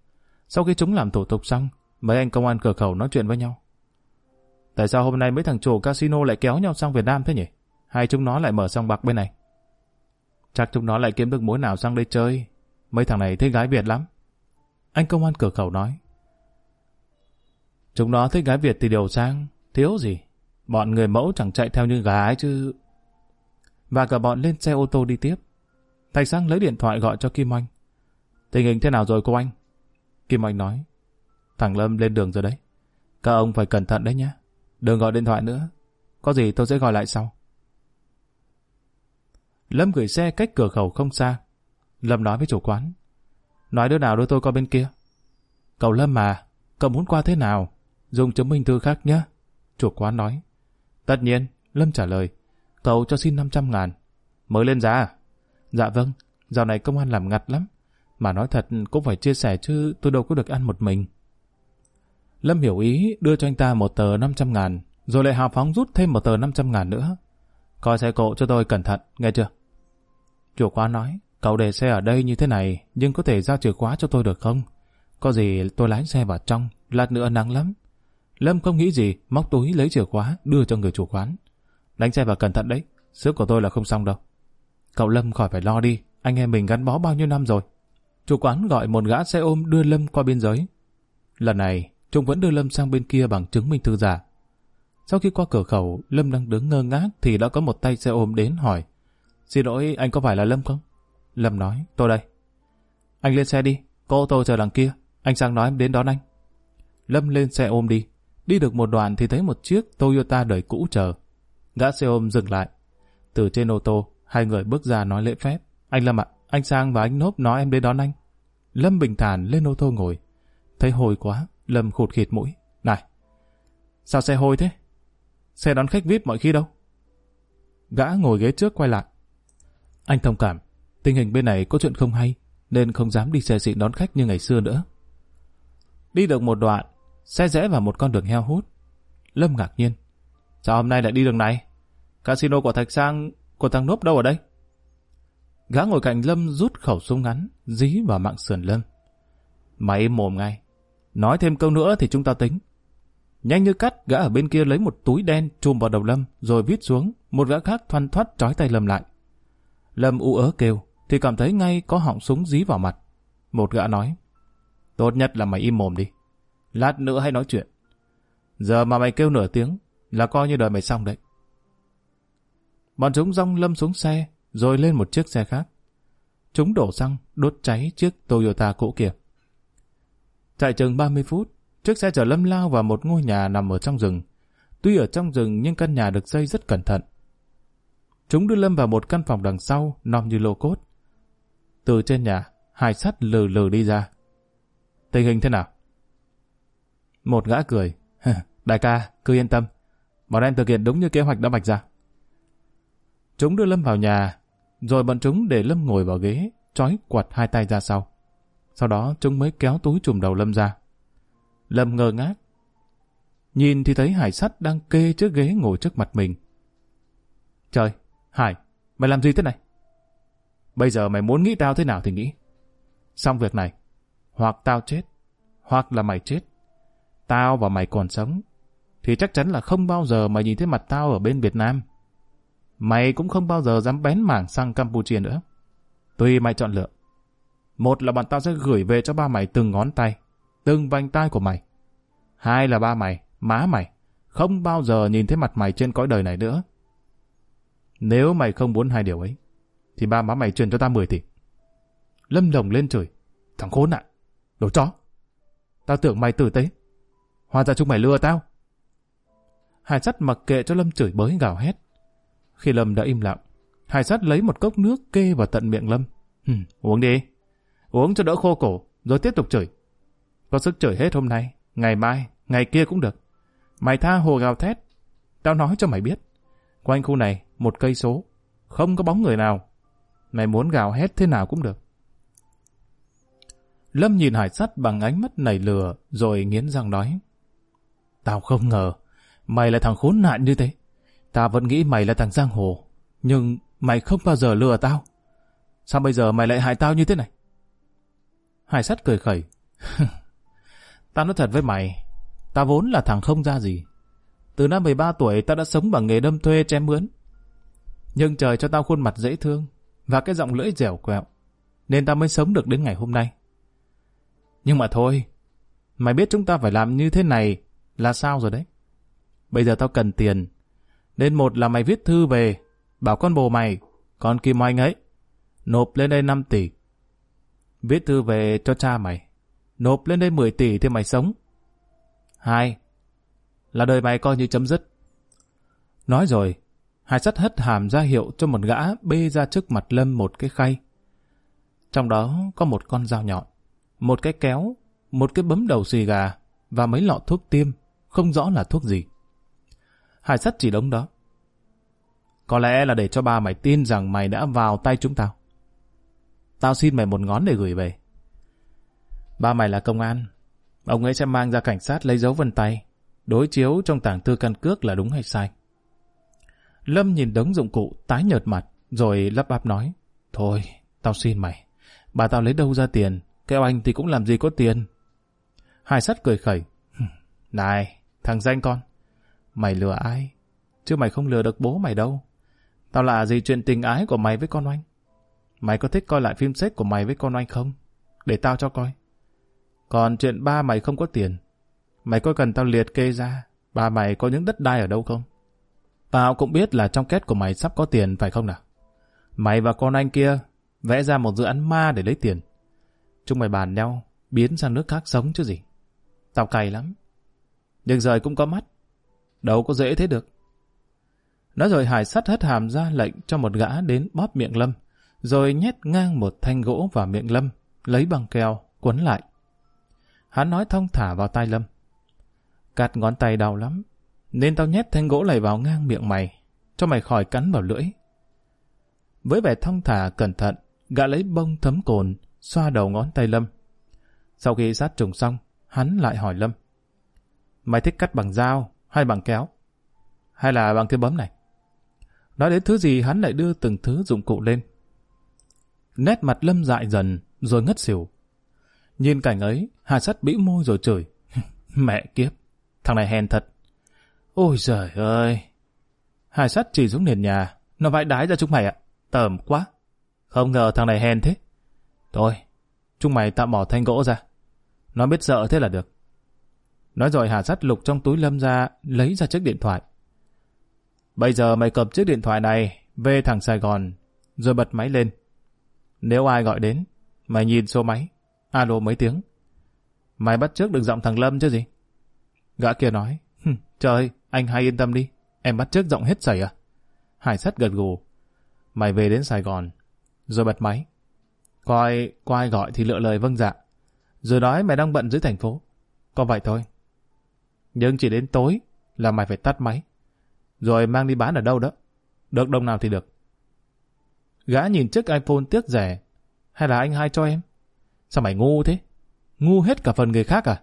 Sau khi chúng làm thủ tục xong, mấy anh công an cửa khẩu nói chuyện với nhau. Tại sao hôm nay mấy thằng chủ casino lại kéo nhau sang Việt Nam thế nhỉ? Hay chúng nó lại mở sòng bạc bên này? Chắc chúng nó lại kiếm được mối nào sang đây chơi. Mấy thằng này thích gái Việt lắm. Anh công an cửa khẩu nói. Chúng nó thích gái Việt thì đều sang, thiếu gì. Bọn người mẫu chẳng chạy theo như gái chứ. Và cả bọn lên xe ô tô đi tiếp. Thạch Sang lấy điện thoại gọi cho Kim Anh. Tình hình thế nào rồi cô anh? Kim Anh nói. Thằng Lâm lên đường rồi đấy. Các ông phải cẩn thận đấy nhé. Đừng gọi điện thoại nữa. Có gì tôi sẽ gọi lại sau. Lâm gửi xe cách cửa khẩu không xa. Lâm nói với chủ quán. Nói đứa nào đưa tôi qua bên kia. Cậu Lâm mà, cậu muốn qua thế nào? Dùng chứng minh thư khác nhé. Chủ quán nói. Tất nhiên, Lâm trả lời. Cậu cho xin 500 ngàn. Mới lên giá à? Dạ vâng, dạo này công an làm ngặt lắm. Mà nói thật cũng phải chia sẻ chứ tôi đâu có được ăn một mình. Lâm hiểu ý đưa cho anh ta một tờ 500 ngàn, rồi lại hào phóng rút thêm một tờ 500 ngàn nữa. Coi xe cộ cho tôi cẩn thận, nghe chưa? Chủ quán nói, cậu để xe ở đây như thế này, nhưng có thể giao chìa khóa cho tôi được không? Có gì tôi lái xe vào trong, lát nữa nắng lắm. Lâm không nghĩ gì, móc túi lấy chìa khóa, đưa cho người chủ quán. Đánh xe vào cẩn thận đấy, sức của tôi là không xong đâu. Cậu Lâm khỏi phải lo đi, anh em mình gắn bó bao nhiêu năm rồi. Chủ quán gọi một gã xe ôm đưa Lâm qua biên giới. Lần này, chúng vẫn đưa Lâm sang bên kia bằng chứng minh thư giả. Sau khi qua cửa khẩu, Lâm đang đứng ngơ ngác thì đã có một tay xe ôm đến hỏi. Xin lỗi, anh có phải là Lâm không? Lâm nói, tôi đây. Anh lên xe đi, có ô tô chờ đằng kia. Anh sang nói em đến đón anh. Lâm lên xe ôm đi. Đi được một đoạn thì thấy một chiếc Toyota đời cũ chờ. Gã xe ôm dừng lại. Từ trên ô tô, hai người bước ra nói lễ phép. Anh Lâm ạ, anh Sang và anh Nốp nói em đến đón anh. Lâm bình thản lên ô tô ngồi. Thấy hồi quá, Lâm khụt khịt mũi. Này, sao xe hôi thế? Xe đón khách VIP mọi khi đâu? Gã ngồi ghế trước quay lại. Anh thông cảm, tình hình bên này có chuyện không hay, nên không dám đi xe xịn đón khách như ngày xưa nữa. Đi được một đoạn, xe rẽ vào một con đường heo hút. Lâm ngạc nhiên. Sao hôm nay lại đi đường này? Casino của Thạch Sang, của thằng Nốp đâu ở đây? Gã ngồi cạnh Lâm rút khẩu súng ngắn, dí vào mạng sườn Lâm. máy mồm ngay. Nói thêm câu nữa thì chúng ta tính. Nhanh như cắt, gã ở bên kia lấy một túi đen chùm vào đầu Lâm, rồi viết xuống, một gã khác thoăn thoắt trói tay Lâm lại. Lâm u ớ kêu, thì cảm thấy ngay có họng súng dí vào mặt. Một gã nói, tốt nhất là mày im mồm đi. Lát nữa hay nói chuyện. Giờ mà mày kêu nửa tiếng, là coi như đời mày xong đấy. Bọn chúng rong Lâm xuống xe, rồi lên một chiếc xe khác. Chúng đổ xăng, đốt cháy chiếc Toyota cũ kia. Chạy chừng 30 phút, chiếc xe chở Lâm lao vào một ngôi nhà nằm ở trong rừng. Tuy ở trong rừng nhưng căn nhà được xây rất cẩn thận. Chúng đưa Lâm vào một căn phòng đằng sau, nòm như lô cốt. Từ trên nhà, hai sắt lừ lừ đi ra. Tình hình thế nào? Một gã cười. Đại ca, cứ yên tâm. Bọn em thực hiện đúng như kế hoạch đã bạch ra. Chúng đưa Lâm vào nhà, rồi bọn chúng để Lâm ngồi vào ghế, trói quạt hai tay ra sau. Sau đó chúng mới kéo túi trùm đầu Lâm ra. Lâm ngơ ngác. Nhìn thì thấy Hải sắt đang kê trước ghế ngồi trước mặt mình. Trời, Hải, mày làm gì thế này? Bây giờ mày muốn nghĩ tao thế nào thì nghĩ. Xong việc này, hoặc tao chết, hoặc là mày chết. Tao và mày còn sống, thì chắc chắn là không bao giờ mày nhìn thấy mặt tao ở bên Việt Nam. Mày cũng không bao giờ dám bén mảng sang Campuchia nữa. Tùy mày chọn lựa. Một là bọn tao sẽ gửi về cho ba mày từng ngón tay, từng vành tay của mày. Hai là ba mày, má mày, không bao giờ nhìn thấy mặt mày trên cõi đời này nữa. Nếu mày không muốn hai điều ấy, thì ba má mày truyền cho ta 10 tỷ. Lâm lồng lên trời. Thằng khốn nạn. Đồ chó. Tao tưởng mày tử tế. Hóa ra chúng mày lừa tao. Hải sắt mặc kệ cho Lâm chửi bới gào hét. Khi Lâm đã im lặng, Hải sắt lấy một cốc nước kê vào tận miệng Lâm. Hừm, uống đi. Uống cho đỡ khô cổ, rồi tiếp tục chửi. Có sức chửi hết hôm nay, ngày mai, ngày kia cũng được. Mày tha hồ gào thét. Tao nói cho mày biết. Quanh khu này, một cây số, không có bóng người nào. Mày muốn gào hét thế nào cũng được. Lâm nhìn hải sắt bằng ánh mắt nảy lửa, rồi nghiến răng nói. Tao không ngờ, mày là thằng khốn nạn như thế. Tao vẫn nghĩ mày là thằng giang hồ, nhưng mày không bao giờ lừa tao. Sao bây giờ mày lại hại tao như thế này? Hải sắt cười khẩy. tao nói thật với mày, tao vốn là thằng không ra gì. Từ năm 13 tuổi tao đã sống bằng nghề đâm thuê chém mướn. Nhưng trời cho tao khuôn mặt dễ thương và cái giọng lưỡi dẻo quẹo, nên tao mới sống được đến ngày hôm nay. Nhưng mà thôi, mày biết chúng ta phải làm như thế này là sao rồi đấy. Bây giờ tao cần tiền, nên một là mày viết thư về, bảo con bồ mày, con Kim Oanh ấy, nộp lên đây 5 tỷ. Viết thư về cho cha mày, nộp lên đây 10 tỷ thì mày sống. Hai, là đời mày coi như chấm dứt. Nói rồi, hải sắt hất hàm ra hiệu cho một gã bê ra trước mặt Lâm một cái khay. Trong đó có một con dao nhọn, một cái kéo, một cái bấm đầu xì gà và mấy lọ thuốc tiêm, không rõ là thuốc gì. Hải sắt chỉ đống đó. Có lẽ là để cho ba mày tin rằng mày đã vào tay chúng tao. Tao xin mày một ngón để gửi về. Ba mày là công an. Ông ấy sẽ mang ra cảnh sát lấy dấu vân tay, đối chiếu trong tảng thư căn cước là đúng hay sai. Lâm nhìn đống dụng cụ tái nhợt mặt, rồi lắp bắp nói, Thôi, tao xin mày, bà tao lấy đâu ra tiền, kêu anh thì cũng làm gì có tiền. Hải sắt cười khẩy, Này, thằng danh con, mày lừa ai? Chứ mày không lừa được bố mày đâu. Tao lạ gì chuyện tình ái của mày với con oanh? Mày có thích coi lại phim sách của mày với con anh không? Để tao cho coi. Còn chuyện ba mày không có tiền, mày có cần tao liệt kê ra ba mày có những đất đai ở đâu không? Tao cũng biết là trong kết của mày sắp có tiền phải không nào? Mày và con anh kia vẽ ra một dự án ma để lấy tiền. Chúng mày bàn nhau, biến sang nước khác sống chứ gì. Tao cay lắm. Nhưng rời cũng có mắt. Đâu có dễ thế được. Nói rồi Hải sắt hất hàm ra lệnh cho một gã đến bóp miệng Lâm, rồi nhét ngang một thanh gỗ vào miệng Lâm, lấy băng keo, quấn lại. Hắn nói thông thả vào tai Lâm. Cắt ngón tay đau lắm, nên tao nhét thanh gỗ này vào ngang miệng mày, cho mày khỏi cắn vào lưỡi. Với vẻ thông thả cẩn thận, gã lấy bông thấm cồn, xoa đầu ngón tay Lâm. Sau khi sát trùng xong, hắn lại hỏi Lâm. Mày thích cắt bằng dao hay bằng kéo? Hay là bằng cái bấm này? Nói đến thứ gì hắn lại đưa từng thứ dụng cụ lên. Nét mặt Lâm dại dần, rồi ngất xỉu. Nhìn cảnh ấy, Hà Sắt bĩu môi rồi chửi. Mẹ kiếp, thằng này hèn thật. Ôi trời ơi! Hải sắt chỉ xuống nền nhà, nó vãi đái ra chúng mày ạ. Tởm quá. Không ngờ thằng này hèn thế. Thôi, chúng mày tạm bỏ thanh gỗ ra. Nó biết sợ thế là được. Nói rồi Hà sắt lục trong túi lâm ra, lấy ra chiếc điện thoại. Bây giờ mày cầm chiếc điện thoại này về thẳng Sài Gòn, rồi bật máy lên. Nếu ai gọi đến, mày nhìn số máy. Alo mấy tiếng. Mày bắt trước được giọng thằng Lâm chứ gì? Gã kia nói, trời, anh hay yên tâm đi, em bắt trước giọng hết sảy à? Hải sắt gật gù. Mày về đến Sài Gòn, rồi bật máy. Coi, có ai gọi thì lựa lời vâng dạ. Rồi nói mày đang bận dưới thành phố. Có vậy thôi. Nhưng chỉ đến tối là mày phải tắt máy. Rồi mang đi bán ở đâu đó. Được đồng nào thì được. Gã nhìn chiếc iPhone tiếc rẻ. Hay là anh hai cho em? Sao mày ngu thế? Ngu hết cả phần người khác à?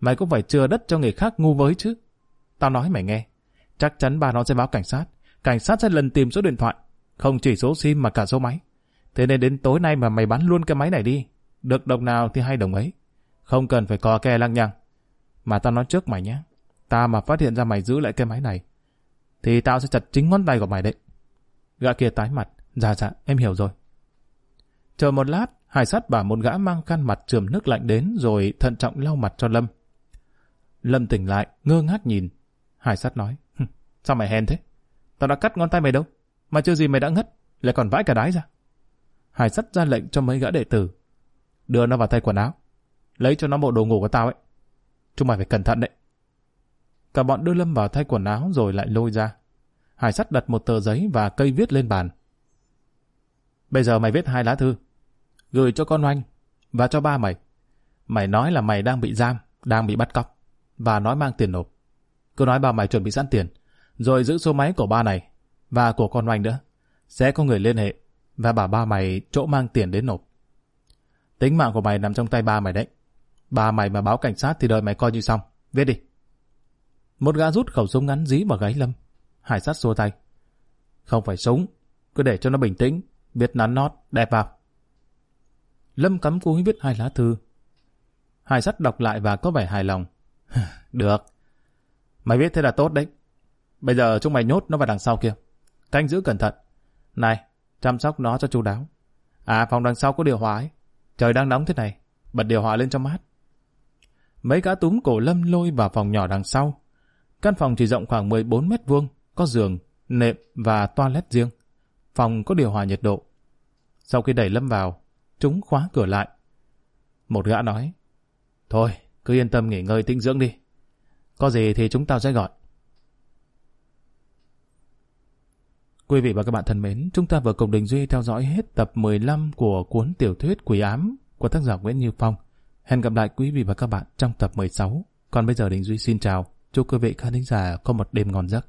Mày cũng phải chừa đất cho người khác ngu với chứ. Tao nói mày nghe. Chắc chắn bà nó sẽ báo cảnh sát. Cảnh sát sẽ lần tìm số điện thoại. Không chỉ số sim mà cả số máy. Thế nên đến tối nay mà mày bán luôn cái máy này đi. Được đồng nào thì hay đồng ấy. Không cần phải co ke lăng nhăng. Mà tao nói trước mày nhé. Ta mà phát hiện ra mày giữ lại cái máy này. Thì tao sẽ chặt chính ngón tay của mày đấy. Gã kia tái mặt. Dạ dạ, em hiểu rồi. Chờ một lát, Hải sát bảo một gã mang khăn mặt trường nước lạnh đến rồi thận trọng lau mặt cho Lâm. Lâm tỉnh lại, ngơ ngác nhìn. Hải sát nói, sao mày hèn thế? Tao đã cắt ngón tay mày đâu? Mà chưa gì mày đã ngất, lại còn vãi cả đái ra. Hải sắt ra lệnh cho mấy gã đệ tử. Đưa nó vào thay quần áo. Lấy cho nó bộ đồ ngủ của tao ấy. Chúng mày phải cẩn thận đấy. Cả bọn đưa Lâm vào thay quần áo rồi lại lôi ra. Hải sắt đặt một tờ giấy và cây viết lên bàn. Bây giờ mày viết hai lá thư. Gửi cho con oanh và cho ba mày. Mày nói là mày đang bị giam, đang bị bắt cóc và nói mang tiền nộp. Cứ nói ba mày chuẩn bị sẵn tiền, rồi giữ số máy của ba này và của con oanh nữa. Sẽ có người liên hệ và bảo ba mày chỗ mang tiền đến nộp. Tính mạng của mày nằm trong tay ba mày đấy. Ba mày mà báo cảnh sát thì đợi mày coi như xong. Viết đi. Một gã rút khẩu súng ngắn dí vào gáy Lâm. Hải sát xua tay. Không phải súng, cứ để cho nó bình tĩnh, biết nắn nót, đẹp vào. Lâm cắm cúi viết hai lá thư. Hải sắt đọc lại và có vẻ hài lòng. Được. Mày viết thế là tốt đấy. Bây giờ chúng mày nhốt nó vào đằng sau kia. Canh giữ cẩn thận. Này, chăm sóc nó cho chú đáo. À, phòng đằng sau có điều hòa ấy. Trời đang nóng thế này, bật điều hòa lên cho mát. Mấy gã túm cổ Lâm lôi vào phòng nhỏ đằng sau. Căn phòng chỉ rộng khoảng 14 mét vuông, có giường, nệm và toilet riêng. Phòng có điều hòa nhiệt độ. Sau khi đẩy Lâm vào, chúng khóa cửa lại. Một gã nói, Thôi, cứ yên tâm nghỉ ngơi tĩnh dưỡng đi. Có gì thì chúng tao sẽ gọi. Quý vị và các bạn thân mến, chúng ta vừa cùng Đình Duy theo dõi hết tập 15 của cuốn tiểu thuyết Quỷ ám của tác giả Nguyễn Như Phong. Hẹn gặp lại quý vị và các bạn trong tập 16. Còn bây giờ Đình Duy xin chào. Chúc quý vị khán thính giả có một đêm ngon giấc.